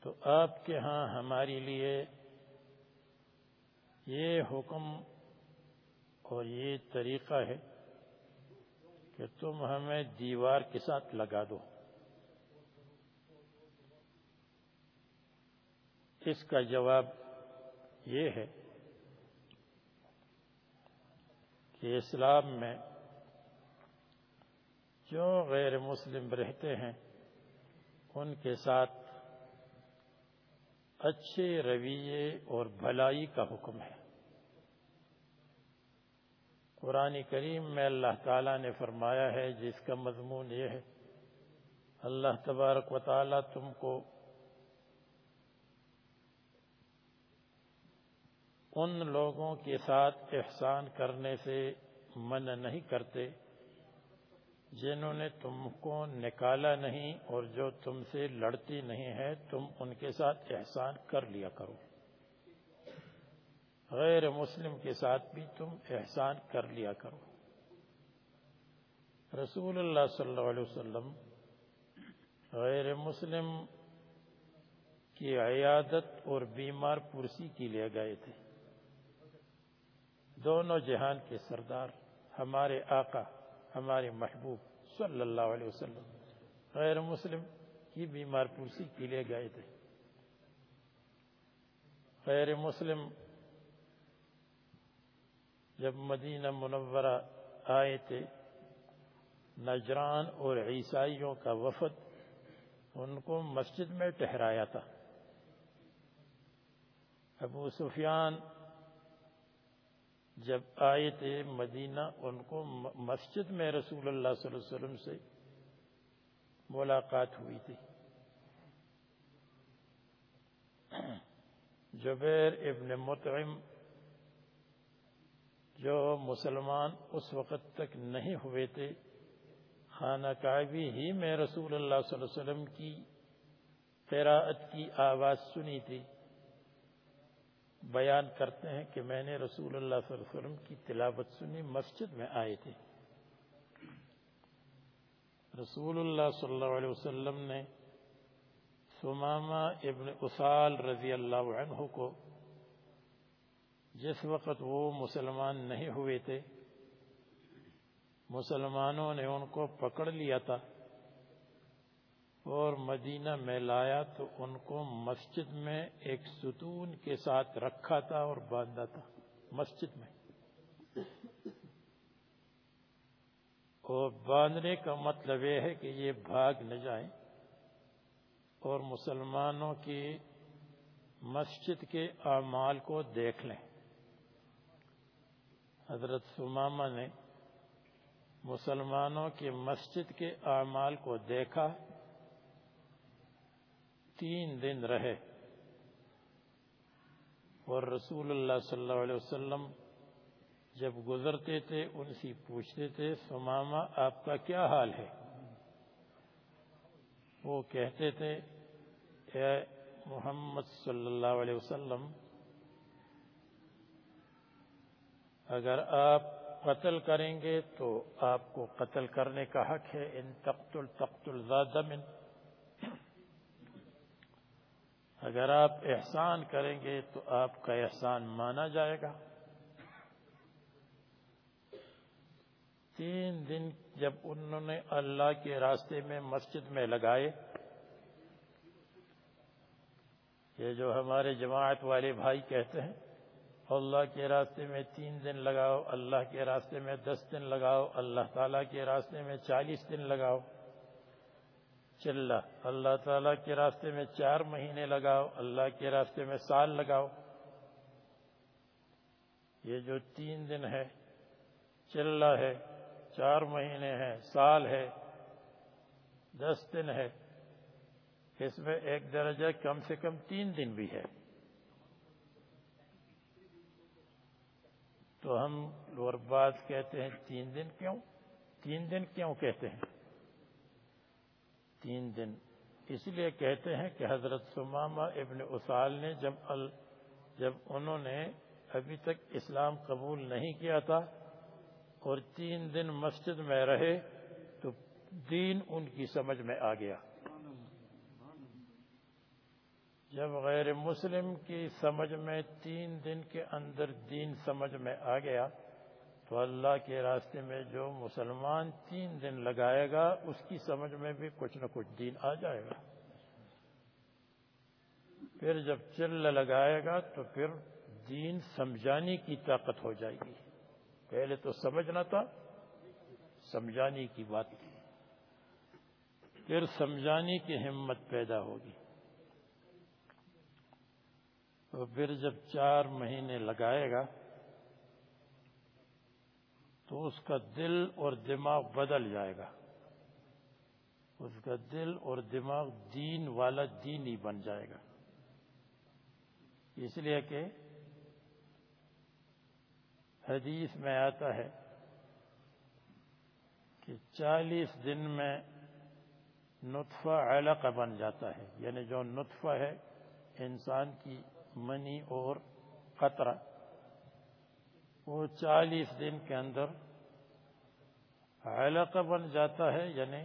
تو آپ کے ہاں ہمارے لیے یہ حکم اور یہ طریقہ ہے کہ تم ہمیں دیوار کے ساتھ لگا دو۔ اس کا جواب یہ ہے کہ اسلام میں جو غیر مسلم رہتے ہیں؟ ان کے ساتھ اچھے رویے اور بھلائی کا حکم ہے۔ قرآن کریم میں اللہ تعالیٰ نے فرمایا ہے، جس کا مضمون یہ ہے، اللہ تبارک و تعالیٰ تم کو ان لوگوں کے ساتھ احسان کرنے سے من نہیں کرتے۔ جنہوں نے تم کو نکالا نہیں اور جو تم سے لڑتی نہیں ہے، تم ان کے ساتھ احسان کر لیا کرو۔ غیر مسلم کے ساتھ بھی تم احسان کر لیا کرو۔ رسول اللہ صلی اللہ علیہ وسلم غیر مسلم کی عیادت اور بیمار پرسی کے لیے گئے تھے۔ دونوں جہان کے سردار، ہمارے آقا ہمارے محبوب صلی اللہ علیہ وسلم غیر مسلم کی بیمار پرسی کے لیے گئے تھے۔ غیر مسلم جب مدینہ منورہ آئے تھے، نجران اور عیسائیوں کا وفد ان کو مسجد میں ٹہرایا تھا۔ ابو سفیان جب آئے تھے مدینہ، ان کو مسجد میں رسول اللہ صلی اللہ علیہ وسلم سے ملاقات ہوئی تھی۔ جبیر ابن مطعم، جو مسلمان اس وقت تک نہیں ہوئے تھے، خانہ کعبی ہی میں رسول اللہ صلی اللہ علیہ وسلم کی قراءت کی آواز سنی تھی۔ بیان کرتے ہیں کہ میں نے رسول اللہ صلی اللہ علیہ وسلم کی تلاوت سنی، مسجد میں آئے تھے۔ رسول اللہ صلی اللہ علیہ وسلم نے سمامہ ابن اسال رضی اللہ عنہ کو جس وقت وہ مسلمان نہیں ہوئے تھے، مسلمانوں نے ان کو پکڑ لیا تھا۔ اور مدینہ میں لایا تو ان کو مسجد میں ایک ستون کے ساتھ رکھا تھا اور باندھا تھا، مسجد میں۔ اور باندھنے کا مطلب یہ ہے کہ یہ بھاگ نہ جائیں۔ اور مسلمانوں کی مسجد کے اعمال کو دیکھ لیں۔ حضرت سمامہ نے مسلمانوں کی مسجد کے اعمال کو دیکھا۔ تین دن رہے۔ اور رسول اللہ صلی اللہ علیہ وسلم جب گزرتے تھے، ان سے پوچھتے تھے سمامہ آپ کا کیا حال ہے؟ وہ کہتے تھے، اے محمد صلی اللہ علیہ وسلم، اگر آپ قتل کریں گے تو آپ کو قتل کرنے کا حق ہے۔ ان تقتل تقتل زیادہ من اگر آپ احسان کریں گے تو آپ کا احسان مانا جائے گا۔ تین دن جب انہوں نے اللہ کے راستے میں مسجد میں لگائے، یہ جو ہمارے جماعت والے بھائی کہتے ہیں، اللہ کے راستے میں تین دن لگاؤ، اللہ کے راستے میں دس دن لگاؤ، اللہ تعالیٰ کے راستے میں چالیس دن لگاؤ۔ چل اللہ تعالیٰ کے راستے میں چار مہینے لگاؤ، اللہ کے راستے میں سال لگاؤ۔ یہ جو تین دن ہے چل ہے، چار مہینے ہے سال ہے، دس دن ہے۔ اس میں ایک درجہ کم سے کم تین دن بھی ہے۔ تو ہم اور بات کہتے ہیں تین دن کیوں؟ تین دن کیوں کہتے ہیں؟ تین دن۔ اس لیے کہتے ہیں کہ حضرت سمامہ ابن اسال نے جب ال، جب انہوں نے ابھی تک اسلام قبول نہیں کیا تھا اور تین دن مسجد میں رہے تو دین ان کی سمجھ میں آ گیا۔ جب غیر مسلم کی سمجھ میں تین دن کے اندر دین سمجھ میں آ گیا تو اللہ کے راستے میں جو مسلمان تین دن لگائے گا، اس کی سمجھ میں بھی کچھ نہ کچھ دین آ جائے گا۔ پھر جب چل لگائے گا تو پھر دین سمجھانے کی طاقت ہو جائے گی۔ پہلے تو سمجھنا تھا، سمجھانے کی بات تھی۔ پھر سمجھانے کی ہمت پیدا ہوگی۔ تو پھر جب چار مہینے لگائے گا تو اس کا دل اور دماغ بدل جائے گا۔ اس کا دل اور دماغ دین والا دین ہی بن جائے گا۔ اس لیے کہ حدیث میں آتا ہے کہ چالیس دن میں نطفہ علقہ بن جاتا ہے۔ یعنی جو نطفہ ہے، انسان کی منی اور قطرہ۔ وہ چالیس دن کے اندر علقہ بن جاتا ہے یعنی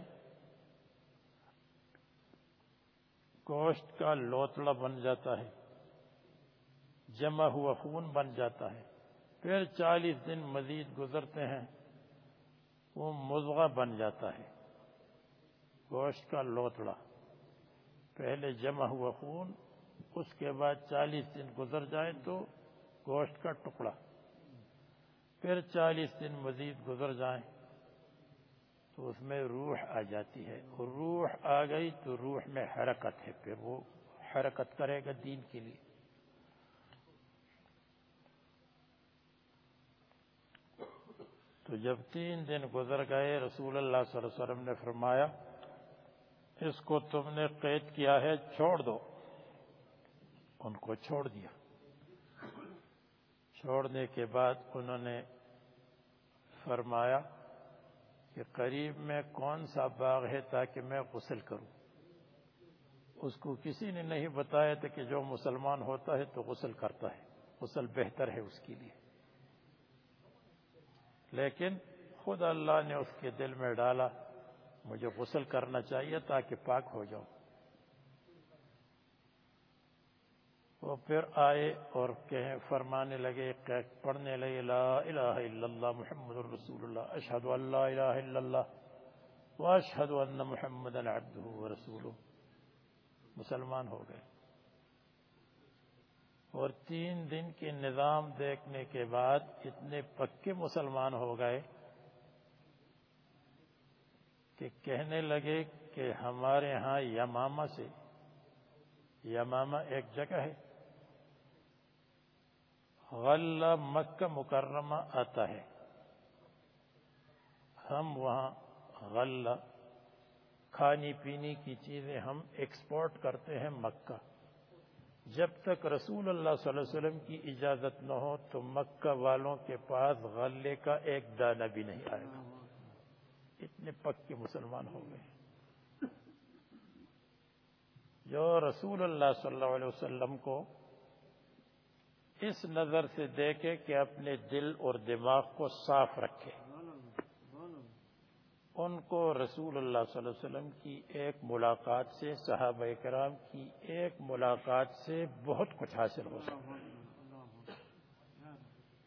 گوشت کا لوتڑا بن جاتا ہے، جمع ہوا خون بن جاتا ہے۔ پھر چالیس دن مزید گزرتے ہیں، وہ مضغہ بن جاتا ہے، گوشت کا لوتڑا۔ پہلے جمع ہوا خون، اس کے بعد چالیس دن گزر جائے تو گوشت کا ٹکڑا۔ پھر چالیس دن مزید گزر جائیں تو اس میں روح آ جاتی ہے اور روح آ گئی تو روح میں حرکت ہے پھر وہ حرکت کرے گا دین کے لیے۔ تو جب تین دن گزر گئے، رسول اللہ صلی اللہ علیہ وسلم نے فرمایا، اس کو تم نے قید کیا ہے، چھوڑ دو۔ ان کو چھوڑ دیا۔ چھوڑنے کے بعد انہوں نے فرمایا کہ قریب میں کون سا باغ ہے تاکہ میں غسل کروں۔ اس کو کسی نے نہیں بتایا تھا کہ جو مسلمان ہوتا ہے تو غسل کرتا ہے۔ غسل بہتر ہے اس کے لیے۔ لیکن خود اللہ نے اس کے دل میں ڈالا، مجھے غسل کرنا چاہیے تاکہ پاک ہو جاؤں۔ وہ پھر آئے اور کہیں فرمانے لگے پڑھنے لگے، لا الہ الا اللہ محمد الرسول اللہ، اشہد اللہ الہ الا اللہ واشہد ان محمد عبدہ ورسولہ مسلمان ہو گئے۔ اور تین دن کے نظام دیکھنے کے بعد اتنے پکے مسلمان ہو گئے کہ کہنے لگے کہ ہمارے ہاں یمامہ سے، یمامہ ایک جگہ ہے۔ غلہ مکہ مکرمہ آتا ہے۔ ہم وہاں غلہ کھانی پینی کی چیزیں ہم ایکسپورٹ کرتے ہیں مکہ۔ جب تک رسول اللہ صلی اللہ علیہ وسلم کی اجازت نہ ہو تو مکہ والوں کے پاس غلے کا ایک دانہ بھی نہیں آئے گا۔ اتنے پکے مسلمان ہو گئے۔ جو رسول اللہ صلی اللہ علیہ وسلم کو اس نظر سے دیکھے کہ اپنے دل اور دماغ کو صاف رکھے۔ ان کو رسول اللہ صلی اللہ علیہ وسلم کی ایک ملاقات سے، صحابہ کرام کی ایک ملاقات سے بہت کچھ حاصل ہو سکتا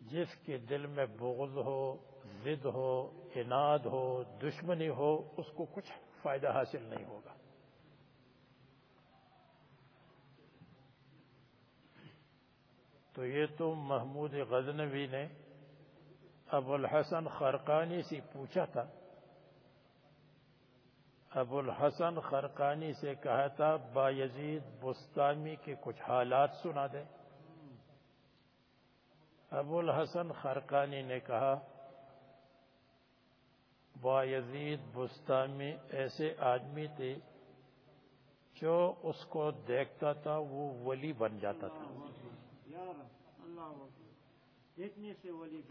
جس کے دل میں بغض ہو، ضد ہو، اناد ہو، دشمنی ہو، اس کو کچھ فائدہ حاصل نہیں ہوگا۔ تو یہ تو محمود غزنوی نے ابو الحسن خرقانی سے پوچھا تھا۔ ابو الحسن خرقانی سے کہا تھا، با یزید بستانی کے کچھ حالات سنا دے ابو الحسن خرقانی نے کہا، با یزید بستانی ایسے آدمی تھے جو اس کو دیکھتا تھا، وہ ولی بن جاتا تھا۔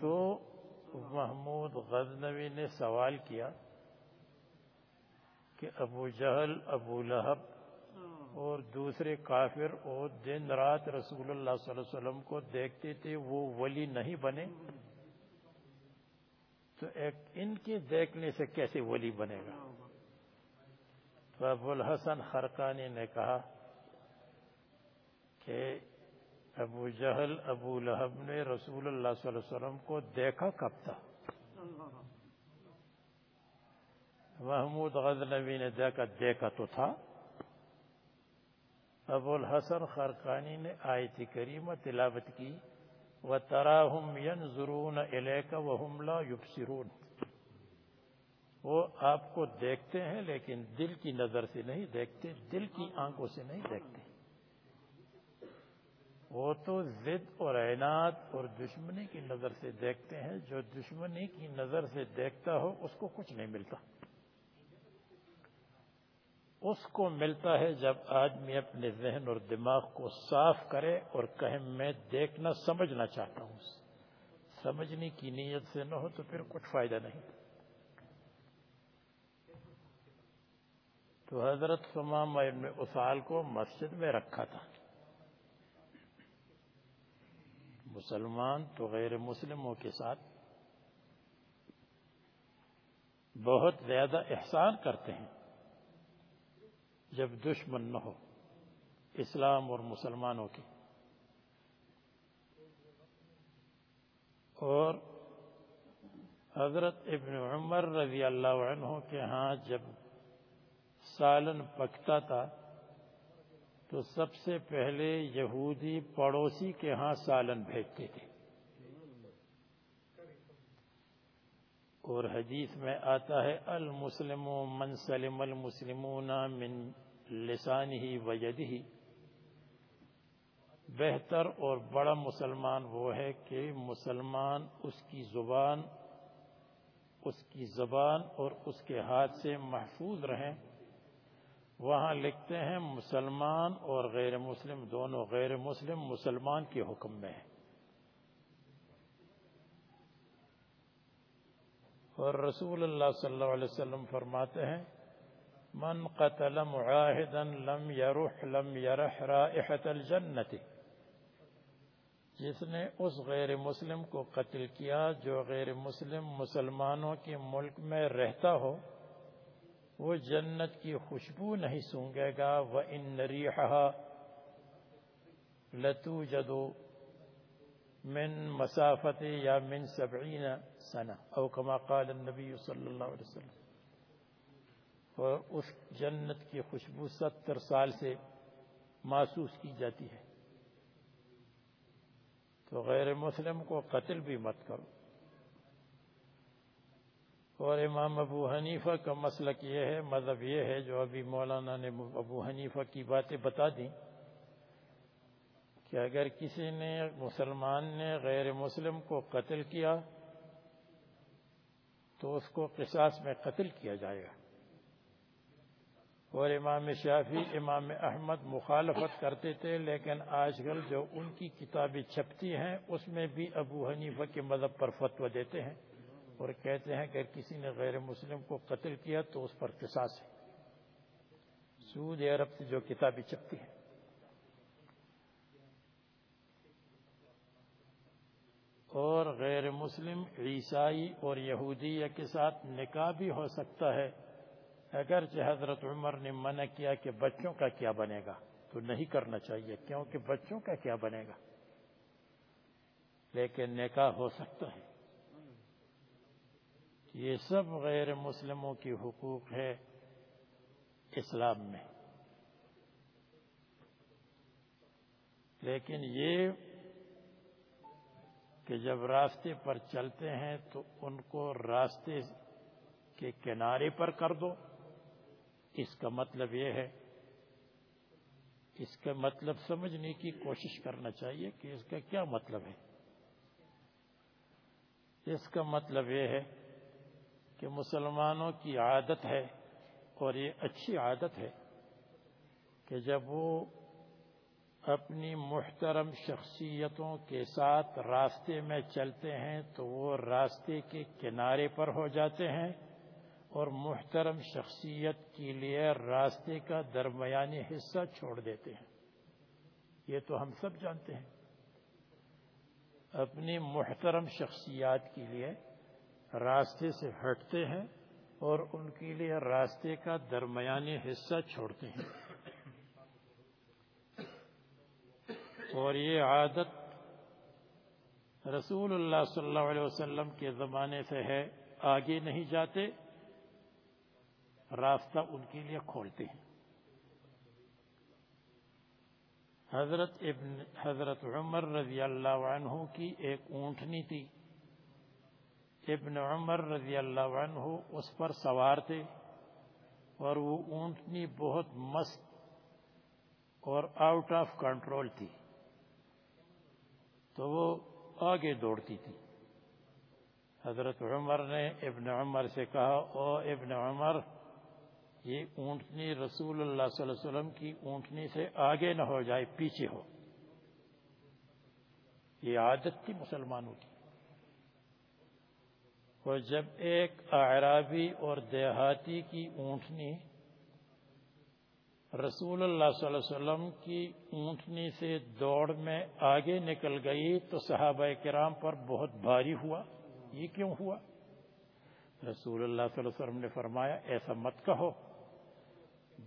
تو محمود غزنوی نے سوال کیا کہ ابو جہل ابو لہب اور دوسرے کافر اور دن رات رسول اللہ صلی اللہ علیہ وسلم کو دیکھتے تھے وہ ولی نہیں بنے۔ تو ایک ان کے دیکھنے سے کیسے ولی بنے گا؟ تو ابو الحسن خرقانی نے کہا کہ ابو جہل ابو لہب نے رسول اللہ صلی اللہ علیہ وسلم کو دیکھا کب تھا؟ محمود غزنوی نے دیکھا دیکھا تو تھا۔ ابو الحسن خرقانی نے آیت کریمہ تلاوت کی۔ و تراہم ین ضرون کا لا وہ آپ کو دیکھتے ہیں لیکن دل کی نظر سے نہیں دیکھتے، دل کی آنکھوں سے نہیں دیکھتے۔ وہ تو ضد اور اعنات اور دشمنی کی نظر سے دیکھتے ہیں۔ جو دشمنی کی نظر سے دیکھتا ہو، اس کو کچھ نہیں ملتا۔ اس کو ملتا ہے جب آدمی اپنے ذہن اور دماغ کو صاف کرے اور کہے، میں دیکھنا، سمجھنا چاہتا ہوں۔ سمجھنے کی نیت سے نہ ہو تو پھر کچھ فائدہ نہیں۔ تو حضرت سمام ابن اسال کو مسجد میں رکھا تھا۔ مسلمان تو غیر مسلموں کے ساتھ بہت زیادہ احسان کرتے ہیں جب دشمن نہ ہو اسلام اور مسلمانوں کی اور حضرت ابن عمر رضی اللہ عنہ کے ہاں جب سالن پکتا تھا تو سب سے پہلے یہودی پڑوسی کے ہاں سالن بھیجتے تھے۔ اور حدیث میں آتا ہے المسلم من سلم المسلمون من لسان ہی ہی بہتر اور بڑا مسلمان وہ ہے کہ مسلمان اس کی زبان، اس کی زبان اور اس کے ہاتھ سے محفوظ رہیں۔ وہاں لکھتے ہیں مسلمان اور غیر مسلم، دونوں غیر مسلم مسلمان کے حکم میں۔ ہیں اور رسول اللہ صلی اللہ علیہ وسلم فرماتے ہیں، من قتل معاہدا لم يرح لم يرح رائحة الجنت جس نے اس غیر مسلم کو قتل کیا جو غیر مسلم مسلمانوں کے ملک میں رہتا ہو وہ جنت کی خوشبو نہیں سونگے گا وہ ان نریحا لتو جدو من مسافت یا من سبعین سنہ او کما قال النبی صلی اللہ علیہ وسلم۔ اور اس جنت کی خوشبو ستر سال سے محسوس کی جاتی ہے۔ تو غیر مسلم کو قتل بھی مت کرو۔ اور امام ابو حنیفہ کا مسلک یہ ہے، مذہب یہ ہے، جو ابھی مولانا نے ابو حنیفہ کی باتیں بتا دیں کہ اگر کسی نے مسلمان نے غیر مسلم کو قتل کیا تو اس کو قصاص میں قتل کیا جائے گا۔ اور امام شافی امام احمد مخالفت کرتے تھے، لیکن آج کل جو ان کی کتابیں چھپتی ہیں، اس میں بھی ابو حنیفہ کے مذہب پر فتوہ دیتے ہیں۔ اور کہتے ہیں کہ کسی نے غیر مسلم کو قتل کیا تو اس پر قصاص ہے۔ سعود عرب سے جو کتابیں چپتی ہیں۔ اور غیر مسلم عیسائی اور یہودیہ کے ساتھ نکاح بھی ہو سکتا ہے۔ اگرچہ حضرت عمر نے منع کیا کہ بچوں کا کیا بنے گا، تو نہیں کرنا چاہیے، کیونکہ بچوں کا کیا بنے گا۔ لیکن نکاح ہو سکتا ہے۔ یہ سب غیر مسلموں کی حقوق ہے اسلام میں۔ لیکن یہ کہ جب راستے پر چلتے ہیں تو ان کو راستے کے کنارے پر کر دو۔ اس کا مطلب یہ ہے، اس کا مطلب سمجھنے کی کوشش کرنا چاہیے کہ اس کا کیا مطلب ہے۔ اس کا مطلب یہ ہے کہ مسلمانوں کی عادت ہے اور یہ اچھی عادت ہے کہ جب وہ اپنی محترم شخصیتوں کے ساتھ راستے میں چلتے ہیں تو وہ راستے کے کنارے پر ہو جاتے ہیں اور محترم شخصیت کے لیے راستے کا درمیانی حصہ چھوڑ دیتے ہیں۔ یہ تو ہم سب جانتے ہیں۔ اپنی محترم شخصیات کے لیے راستے سے ہٹتے ہیں اور ان کے لیے راستے کا درمیانی حصہ چھوڑتے ہیں۔ اور یہ عادت رسول اللہ صلی اللہ علیہ وسلم کے زمانے سے ہے، آگے نہیں جاتے، راستہ ان کے لیے کھولتے ہیں۔ حضرت ابن، حضرت عمر رضی اللہ عنہ کی ایک اونٹنی تھی۔ ابن عمر رضی اللہ عنہ اس پر سوار تھے اور وہ اونٹنی بہت مست اور آؤٹ آف کنٹرول تھی۔ تو وہ آگے دوڑتی تھی۔ حضرت عمر نے ابن عمر سے کہا، او ابن عمر، یہ اونٹنی رسول اللہ صلی اللہ علیہ وسلم کی اونٹنی سے آگے نہ ہو جائے، پیچھے ہو۔ یہ عادت تھی مسلمانوں کی۔ اور جب ایک اعرابی اور دیہاتی کی اونٹنی رسول اللہ صلی اللہ علیہ وسلم کی اونٹنی سے دوڑ میں آگے نکل گئی تو صحابہ کرام پر بہت بھاری ہوا۔ یہ کیوں ہوا؟ رسول اللہ صلی اللہ علیہ وسلم نے فرمایا، ایسا مت کہو۔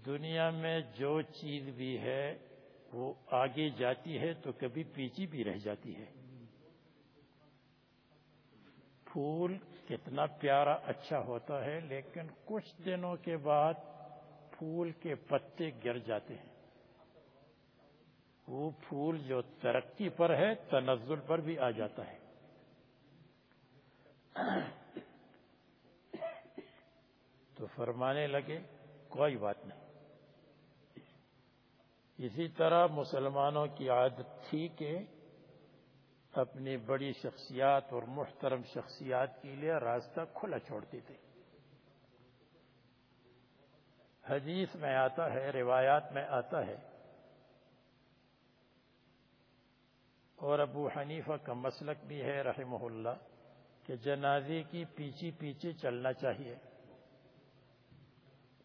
دنیا میں جو چیز بھی ہے، وہ آگے جاتی ہے تو کبھی پیچھے بھی رہ جاتی ہے۔ پھول کتنا پیارا اچھا ہوتا ہے، لیکن کچھ دنوں کے بعد پھول کے پتے گر جاتے ہیں۔ وہ پھول جو ترقی پر ہے، تنزل پر بھی آ جاتا ہے۔ تو فرمانے لگے، کوئی بات نہیں۔ اسی طرح مسلمانوں کی عادت تھی کہ اپنی بڑی شخصیات اور محترم شخصیات کے لیے راستہ کھلا چھوڑتے تھے۔ حدیث میں آتا ہے، روایات میں آتا ہے۔ اور ابو حنیفہ کا مسلک بھی ہے رحمہ اللہ کہ جنازے کی پیچھے پیچھے چلنا چاہیے۔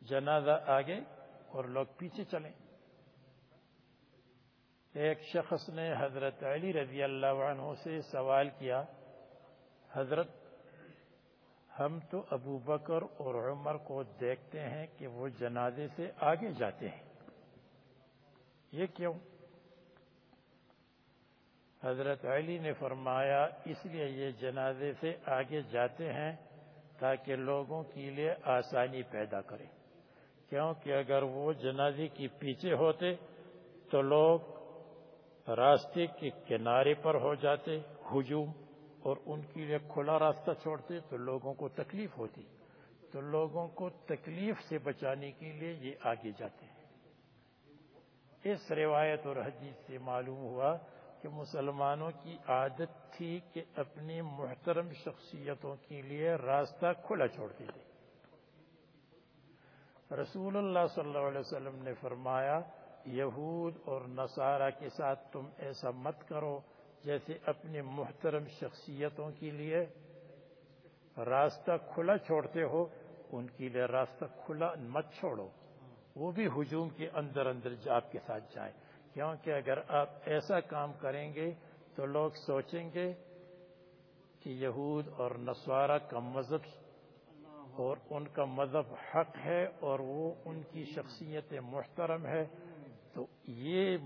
جنازہ آگے اور لوگ پیچھے چلیں۔ ایک شخص نے حضرت علی رضی اللہ عنہ سے سوال کیا، حضرت، ہم تو ابو بکر اور عمر کو دیکھتے ہیں کہ وہ جنازے سے آگے جاتے ہیں۔ یہ کیوں؟ حضرت علی نے فرمایا، اس لیے یہ جنازے سے آگے جاتے ہیں تاکہ لوگوں کے لیے آسانی پیدا کرے کیونکہ اگر وہ جنازے کی پیچھے ہوتے تو لوگ راستے کے کنارے پر ہو جاتے، ہجوم، اور ان کے لیے کھلا راستہ چھوڑتے تو لوگوں کو تکلیف ہوتی۔ تو لوگوں کو تکلیف سے بچانے کے لیے یہ آگے جاتے۔ ہیں اس روایت اور حدیث سے معلوم ہوا کہ مسلمانوں کی عادت تھی کہ اپنی محترم شخصیتوں کے لیے راستہ کھلا چھوڑتے تھے۔ رسول اللہ صلی اللہ علیہ وسلم نے فرمایا یہود اور نصارہ کے ساتھ تم ایسا مت کرو جیسے اپنی محترم شخصیتوں کے لیے راستہ کھلا چھوڑتے ہو، ان کے لیے راستہ کھلا مت چھوڑو۔ وہ بھی ہجوم کے اندر اندر آپ کے ساتھ جائیں۔ کیونکہ اگر آپ ایسا کام کریں گے تو لوگ سوچیں گے کہ یہود اور نسوارہ کا مذہب اور ان کا مذہب حق ہے اور وہ ان کی شخصیت محترم ہے۔ تو یہ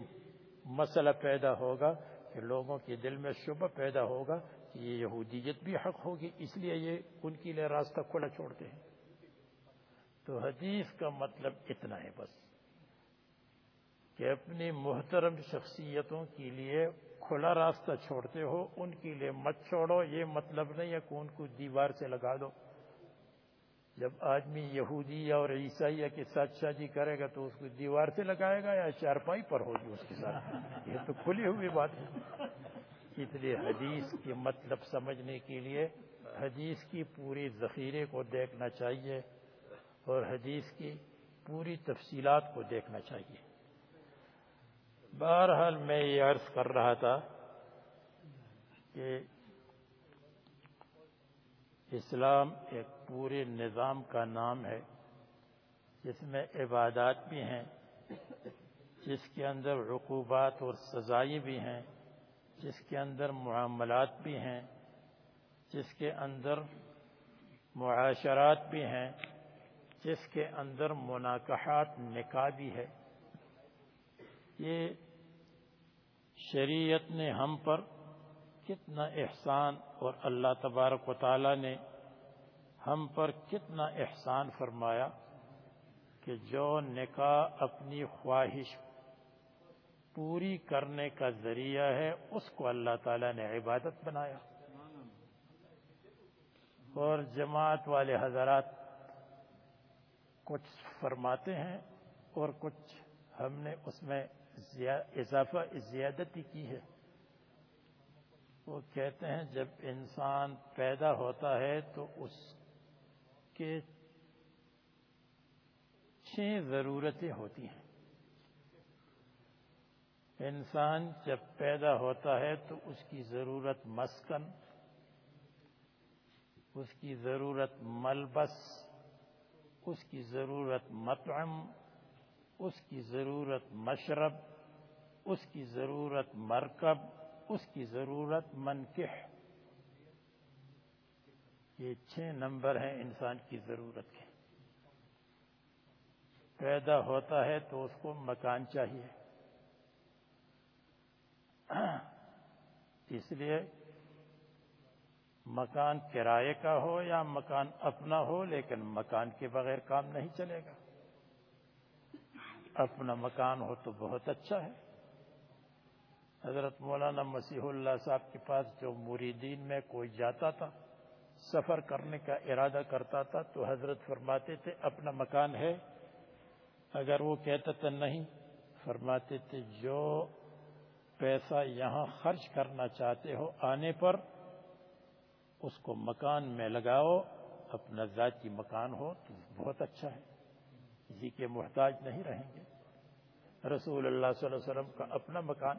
مسئلہ پیدا ہوگا کہ لوگوں کے دل میں شبہ پیدا ہوگا کہ یہ یہودیت بھی حق ہوگی، اس لیے یہ ان کے لیے راستہ کھلا چھوڑتے ہیں۔ تو حدیث کا مطلب اتنا ہے بس کہ اپنی محترم شخصیتوں کے لیے کھلا راستہ چھوڑتے ہو، ان کے لیے مت چھوڑو، یہ مطلب نہیں ہے کہ ان کو دیوار سے لگا دو۔ جب آدمی یہودی اور عیسائی کے ساتھ شادی کرے گا تو اس کو دیوار سے لگائے گا یا چارپائی پر ہوگی اس کے ساتھ؟ یہ تو کھلی ہوئی بات ہے۔ اس لیے حدیث کے مطلب سمجھنے کے لیے حدیث کی پوری ذخیرے کو دیکھنا چاہیے اور حدیث کی پوری تفصیلات کو دیکھنا چاہیے۔ بہرحال میں یہ عرض کر رہا تھا کہ اسلام ایک پورے نظام کا نام ہے، جس میں عبادات بھی ہیں، جس کے اندر رقوبات اور سزائی بھی ہیں، جس کے اندر معاملات بھی ہیں، جس کے اندر معاشرات بھی ہیں، جس کے اندر مناقحات نکاح بھی ہے۔ یہ شریعت نے ہم پر کتنا احسان اور اللہ تبارک و تعالی نے ہم پر کتنا احسان فرمایا کہ جو نکاح اپنی خواہش پوری کرنے کا ذریعہ ہے، اس کو اللہ تعالیٰ نے عبادت بنایا۔ اور جماعت والے حضرات کچھ فرماتے ہیں اور کچھ ہم نے اس میں اضافہ، زیادتی کی ہے۔ وہ کہتے ہیں جب انسان پیدا ہوتا ہے تو اس کے چھ ضرورتیں ہوتی ہیں۔ انسان جب پیدا ہوتا ہے تو اس کی ضرورت مسکن، اس کی ضرورت ملبس، اس کی ضرورت مطعم، اس کی ضرورت مشرب، اس کی ضرورت مرکب اس کی ضرورت منکح۔ یہ چھ نمبر ہیں انسان کی ضرورت کے۔ پیدا ہوتا ہے تو اس کو مکان چاہیے۔ اس لیے مکان کرائے کا ہو یا مکان اپنا ہو، لیکن مکان کے بغیر کام نہیں چلے گا۔ اپنا مکان ہو تو بہت اچھا ہے۔ حضرت مولانا مسیح اللہ صاحب کے پاس جو مریدین میں کوئی جاتا تھا، سفر کرنے کا ارادہ کرتا تھا، تو حضرت فرماتے تھے، اپنا مکان ہے۔ اگر وہ کہتا تھا نہیں، فرماتے تھے، جو پیسہ یہاں خرچ کرنا چاہتے ہو آنے پر، اس کو مکان میں لگاؤ، اپنا ذاتی مکان ہو، تو بہت اچھا ہے۔ کسی کے محتاج نہیں رہیں گے۔ رسول اللہ صلی اللہ علیہ وسلم کا اپنا مکان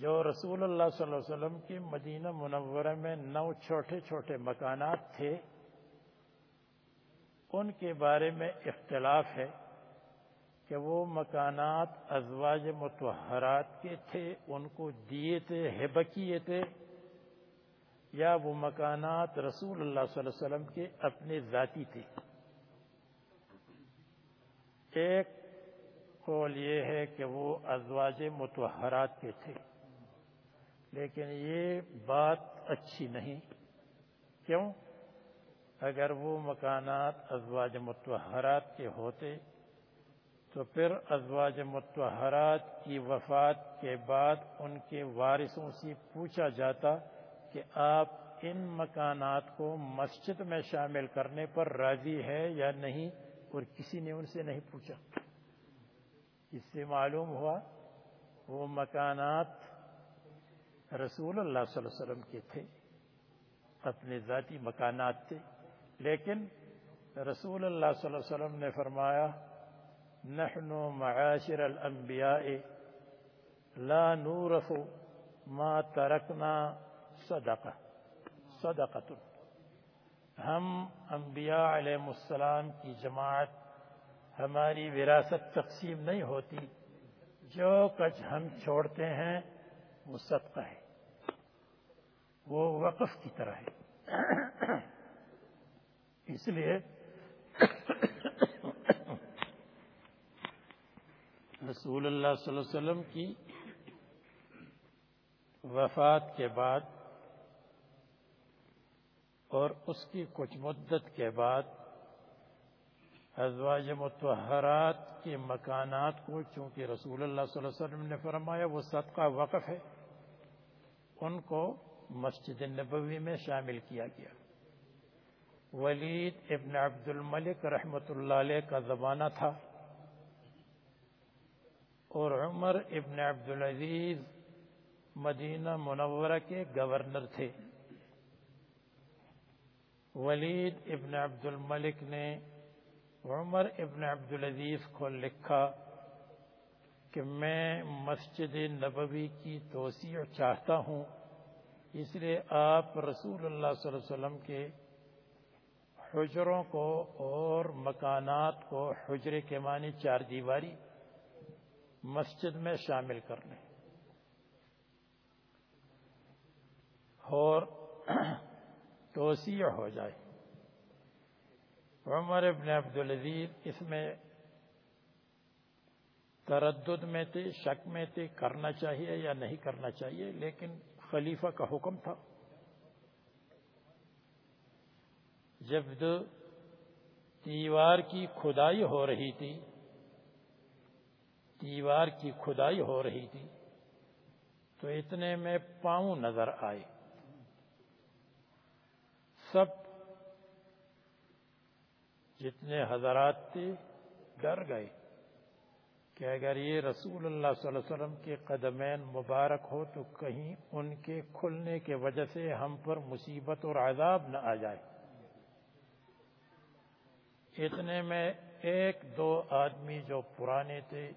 جو رسول اللہ صلی اللہ علیہ وسلم کی مدینہ منورہ میں نو چھوٹے چھوٹے مکانات تھے، ان کے بارے میں اختلاف ہے کہ وہ مکانات ازواج متحرات کے تھے، ان کو دیے تھے، ہبہ کیے تھے، یا وہ مکانات رسول اللہ صلی اللہ علیہ وسلم کے اپنے ذاتی تھے۔ ایک قول یہ ہے کہ وہ ازواج متحرات کے تھے۔ لیکن یہ بات اچھی نہیں۔ کیوں؟ اگر وہ مکانات ازواج متحرات کے ہوتے، تو پھر ازواج متحرات کی وفات کے بعد ان کے وارثوں سے پوچھا جاتا کہ آپ ان مکانات کو مسجد میں شامل کرنے پر راضی ہے یا نہیں، اور کسی نے ان سے نہیں پوچھا۔ اس سے معلوم ہوا وہ مکانات رسول اللہ صلی اللہ علیہ وسلم کے تھے، اپنے ذاتی مکانات تھے، لیکن رسول اللہ صلی اللہ علیہ وسلم نے فرمایا، نحن معاشر الانبیاء، لا نورف ما ترکنا صدقہ صدقت ہم انبیاء علیہ السلام کی جماعت، ہماری وراثت تقسیم نہیں ہوتی، جو کچھ ہم چھوڑتے ہیں وہ صدقہ ہے۔ وہ وقف کی طرح ہے۔ اس لیے رسول اللہ صلی اللہ علیہ وسلم کی وفات کے بعد اور اس کی کچھ مدت کے بعد ازواج متحرات کے مکانات کو چونکہ رسول اللہ صلی اللہ علیہ وسلم نے فرمایا وہ صدقہ وقف ہے۔ ان کو مسجد نبوی میں شامل کیا گیا۔ ولید ابن عبد الملک رحمت اللہ علیہ کا زمانہ تھا۔ اور عمر ابن عبد العزیز مدینہ منورہ کے گورنر تھے۔ ولید ابن عبد الملک نے عمر ابن عبد العزیز کو لکھا۔ کہ میں مسجد نبوی کی توسیع چاہتا ہوں، اس لیے آپ رسول اللہ صلی اللہ علیہ وسلم کے حجروں کو اور مکانات کو حجرے کے معنی چار دیواری مسجد میں شامل کر لیں۔ اور توسیع ہو جائے۔ عمر ابن عبدالعزیز اس میں تردد میں تھے، شک میں تھے، کرنا چاہیے یا نہیں کرنا چاہیے، لیکن خلیفہ کا حکم تھا۔ جب دیوار کی کھدائی ہو رہی تھی دیوار کی کھدائی ہو رہی تھی، تو اتنے میں پاؤں نظر آئے۔ سب جتنے حضرات تھے، ڈر گئے۔ کہ اگر یہ رسول اللہ صلی اللہ علیہ وسلم کے قدمین مبارک ہو تو کہیں ان کے کھلنے کے وجہ سے ہم پر مصیبت اور عذاب نہ آ جائے۔ اتنے میں ایک دو آدمی جو پرانے تھے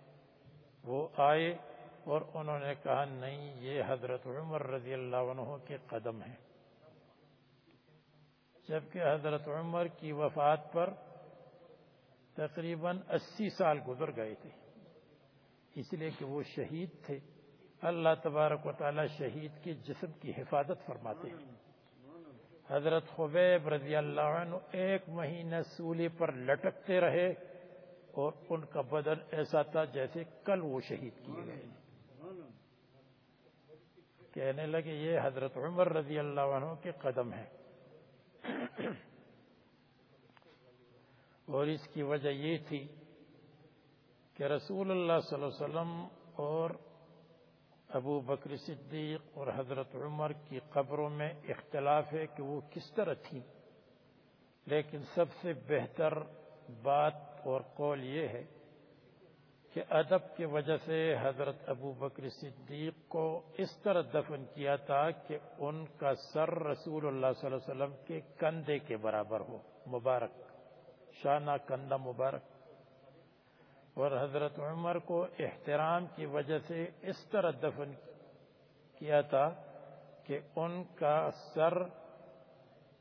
وہ آئے اور انہوں نے کہا، نہیں، یہ حضرت عمر رضی اللہ عنہ کے قدم ہیں۔ جبکہ حضرت عمر کی وفات پر تقریباً اسی سال گزر گئے تھے۔ اس لیے کہ وہ شہید تھے۔ اللہ تبارک و تعالی شہید کے جسم کی حفاظت فرماتے ہیں۔ حضرت خبیب رضی اللہ عنہ ایک مہینہ سولی پر لٹکتے رہے اور ان کا بدن ایسا تھا جیسے کل وہ شہید کیے گئے۔ کہنے لگے، یہ حضرت عمر رضی اللہ عنہ کے قدم ہیں۔ اور اس کی وجہ یہ تھی کہ رسول اللہ صلی اللہ علیہ وسلم اور ابو بکر صدیق اور حضرت عمر کی قبروں میں اختلاف ہے کہ وہ کس طرح تھی۔ لیکن سب سے بہتر بات اور قول یہ ہے کہ ادب کی وجہ سے حضرت ابو بکر صدیق کو اس طرح دفن کیا تھا کہ ان کا سر رسول اللہ صلی اللہ علیہ وسلم کے کندھے کے برابر ہو۔ مبارک، شانہ کندہ مبارک۔ اور حضرت عمر کو احترام کی وجہ سے اس طرح دفن کیا تھا کہ ان کا سر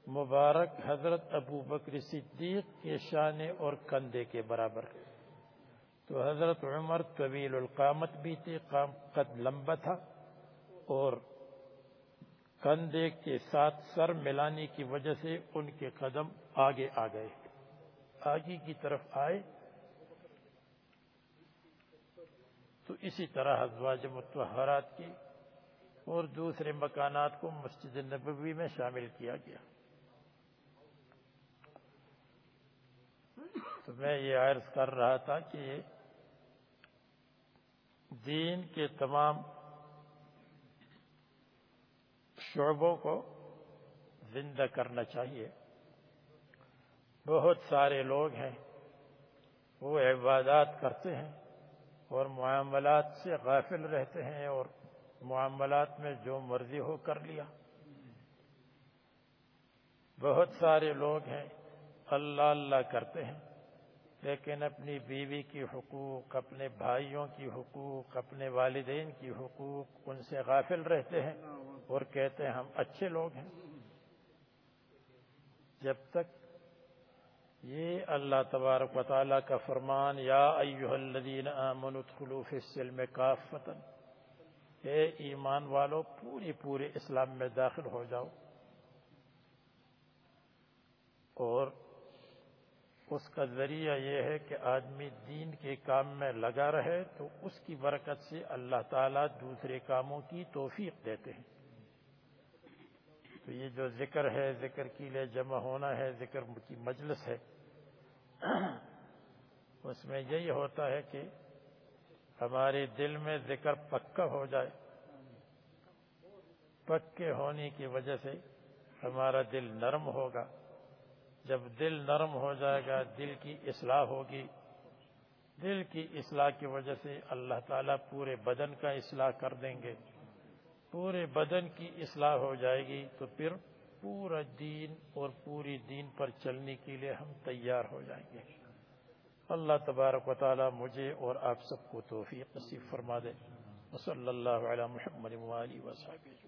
مبارک حضرت ابو بکر صدیق کے شانے اور کندھے کے برابر تو حضرت عمر طویل القامت بھی تھی قد لمبا تھا اور کندھے کے ساتھ سر ملانے کی وجہ سے ان کے قدم آگے آ گئے۔ آگے کی طرف آئے تو اسی طرح ازواج متحرات کی اور دوسرے مکانات کو مسجد نبوی میں شامل کیا گیا۔ تو میں یہ عرض کر رہا تھا کہ دین کے تمام شعبوں کو زندہ کرنا چاہیے۔ بہت سارے لوگ ہیں، وہ عبادات کرتے ہیں۔ اور معاملات سے غافل رہتے ہیں اور معاملات میں جو مرضی ہو کر لیا۔ بہت سارے لوگ ہیں، اللہ اللہ کرتے ہیں، لیکن اپنی بیوی کی حقوق، اپنے بھائیوں کی حقوق، اپنے والدین کی حقوق ان سے غافل رہتے ہیں اور کہتے ہیں ہم اچھے لوگ ہیں۔ جب تک یہ اللہ تبارک و تعالیٰ کا فرمان، یا ایوہ الذین آمنوا ادخلوا فی السلم کافتا، اے ایمان والو، پوری پورے اسلام میں داخل ہو جاؤ۔ اور اس کا ذریعہ یہ ہے کہ آدمی دین کے کام میں لگا رہے تو اس کی برکت سے اللہ تعالیٰ دوسرے کاموں کی توفیق دیتے ہیں۔ تو یہ جو ذکر ہے، ذکر کے لیے جمع ہونا ہے، ذکر کی مجلس ہے، اس میں یہی ہوتا ہے کہ ہمارے دل میں ذکر پکا ہو جائے۔ پکے ہونے کی وجہ سے ہمارا دل نرم ہوگا۔ جب دل نرم ہو جائے گا، دل کی اصلاح ہوگی۔ دل کی اصلاح کی وجہ سے اللہ تعالیٰ پورے بدن کا اصلاح کر دیں گے۔ پورے بدن کی اصلاح ہو جائے گی، تو پھر پورا دین اور پوری دین پر چلنے کے لیے ہم تیار ہو جائیں گے۔ اللہ تبارک و تعالی مجھے اور آپ سب کو توفیق نصیب فرما دے۔ صلی اللہ علیہ محمد وصحبہ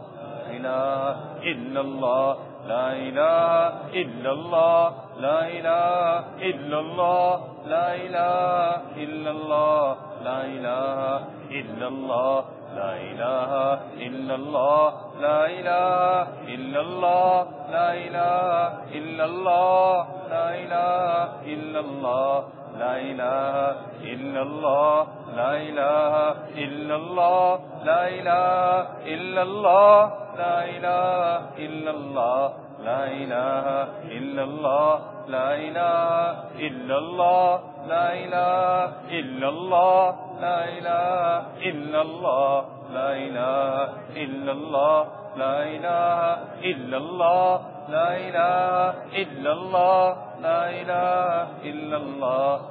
إله إلا الله، لا إله إلا الله، لا إله إلا الله، لا إله إلا الله، لا إله إلا الله، لا إله إلا الله، لا إله إلا الله، لا إله إلا الله، لا إله إلا الله. لا إله إلا الله لا إله إلا الله لا إله إلا الله لا إله إلا الله لا إله إلا الله لا إله إلا الله لا إله إلا الله لا إله إلا الله لا إله إلا الله لا إله إلا الله لا إله إلا الله لا إله إلا الله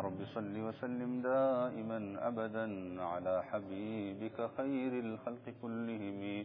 رب صل وسلم دائما أبدا على حبيبك خير الخلق كلهم.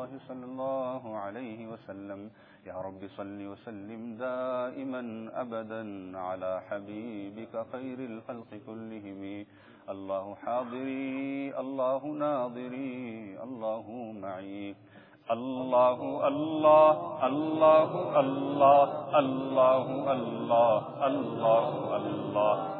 الله صلى الله عليه وسلم. يا رب صل وسلم دائما أبدا على حبيبك خير الخلق كلهم. الله حاضري الله ناظري الله معي. الله الله الله الله الله الله الله الله.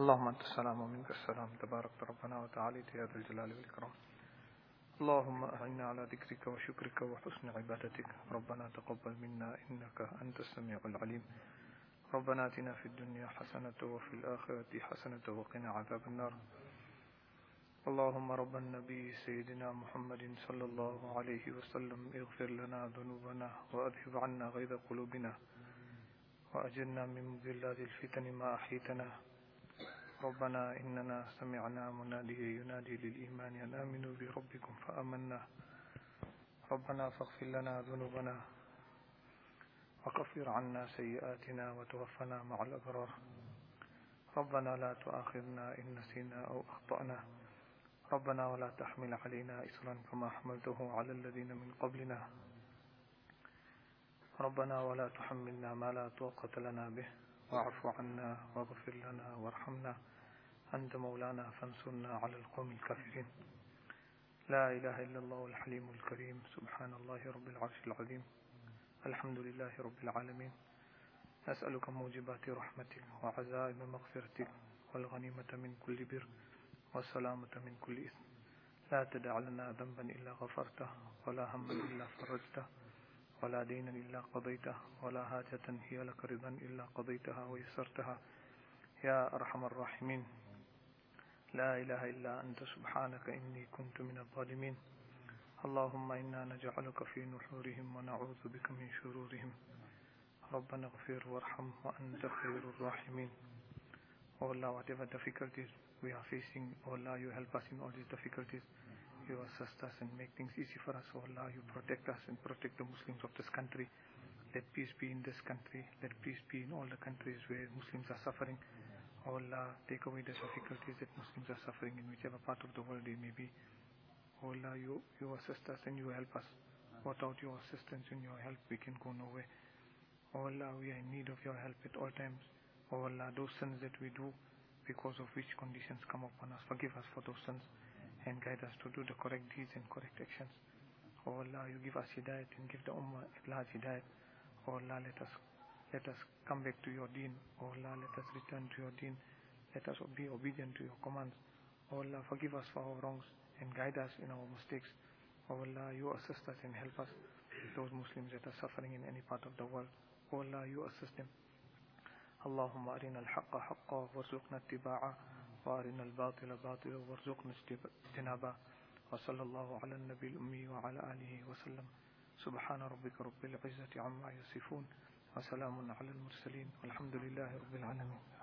اللهم انت السلام ومنك السلام. تبارك ربنا وتعالى يا ذا الجلال والاكرام اللهم اعنا على ذكرك وشكرك وحسن عبادتك. ربنا تقبل منا انك انت السميع العليم. ربنا اتنا في الدنيا حسنه وفي الاخره حسنه وقنا عذاب النار. اللهم رب النبي سيدنا محمد صلى الله عليه وسلم، اغفر لنا ذنوبنا واذهب عنا غيظ قلوبنا. واجرنا من مذلات الفتن ما احيتنا ربنا إننا سمعنا مناديا ينادي للإيمان أن آمنوا بربكم فآمنا. ربنا فاغفر لنا ذنوبنا وكفر عنا سيئاتنا وتوفنا مع الأبرار. ربنا لا تؤاخذنا إن نسينا أو أخطأنا. ربنا ولا تحمل علينا إصرا كما حملته على الذين من قبلنا. ربنا ولا تحملنا ما لا طاقة لنا به. واعف عنا واغفر لنا وارحمنا. أنت مولانا فانصرنا على القوم الكافرين. لا إله إلا الله الحليم الكريم. سبحان الله رب العرش العظيم. الحمد لله رب العالمين. نسألك موجبات رحمتك وعزائم مغفرتك والغنيمة من كل بر والسلامة من كل إثم. لا تدع لنا ذنبا إلا غفرته ولا هما إلا فرجته. ولا دينا إلا قضيته ولا حاجة هي لك رضا إلا قضيتها ويسرتها. يا أرحم الراحمين. لا إله إلا أنت سبحانك إني كنت من الظالمين. اللهم إنا نجعلك في نحورهم ونعوذ بك من شرورهم. ربنا اغفر وارحم وأنت خير الراحمين. Oh Allah, whatever difficulties we are facing, oh Allah, you help us in all these difficulties. You assist us and make things easy for us. Oh Allah, you protect us and protect the Muslims of this country. Let peace be in this country. Let peace be in all the countries where Muslims are suffering. Oh Allah, take away the difficulties that Muslims are suffering in whichever part of the world they may be. Oh Allah, you, you assist us and you help us. Without your assistance and your help, we can go nowhere. Oh Allah, we are in need of your help at all times. Oh Allah, those sins that we do, because of which conditions come upon us, forgive us for those sins and guide us to do the correct deeds and correct actions. Oh Allah, you give us hidayat and give the ummah at large hidayat. Oh Allah, let us let us come back to your deen. Oh Allah, let us return to your deen. Let us be obedient to your commands. Oh Allah, forgive us for our wrongs and guide us in our mistakes. Oh Allah, you assist us and help us. Those Muslims that are suffering in any part of the world. Oh Allah, you assist them. اللهم أرنا الحق حقا وارزقنا اتباعه وأرنا الباطل باطلا وارزقنا اجتنابه. وصلى الله على النبي الأمي وعلى آله وسلم. سبحان ربك رب العزة عما يصفون. وسلام على المرسلين. والحمد لله رب العالمين.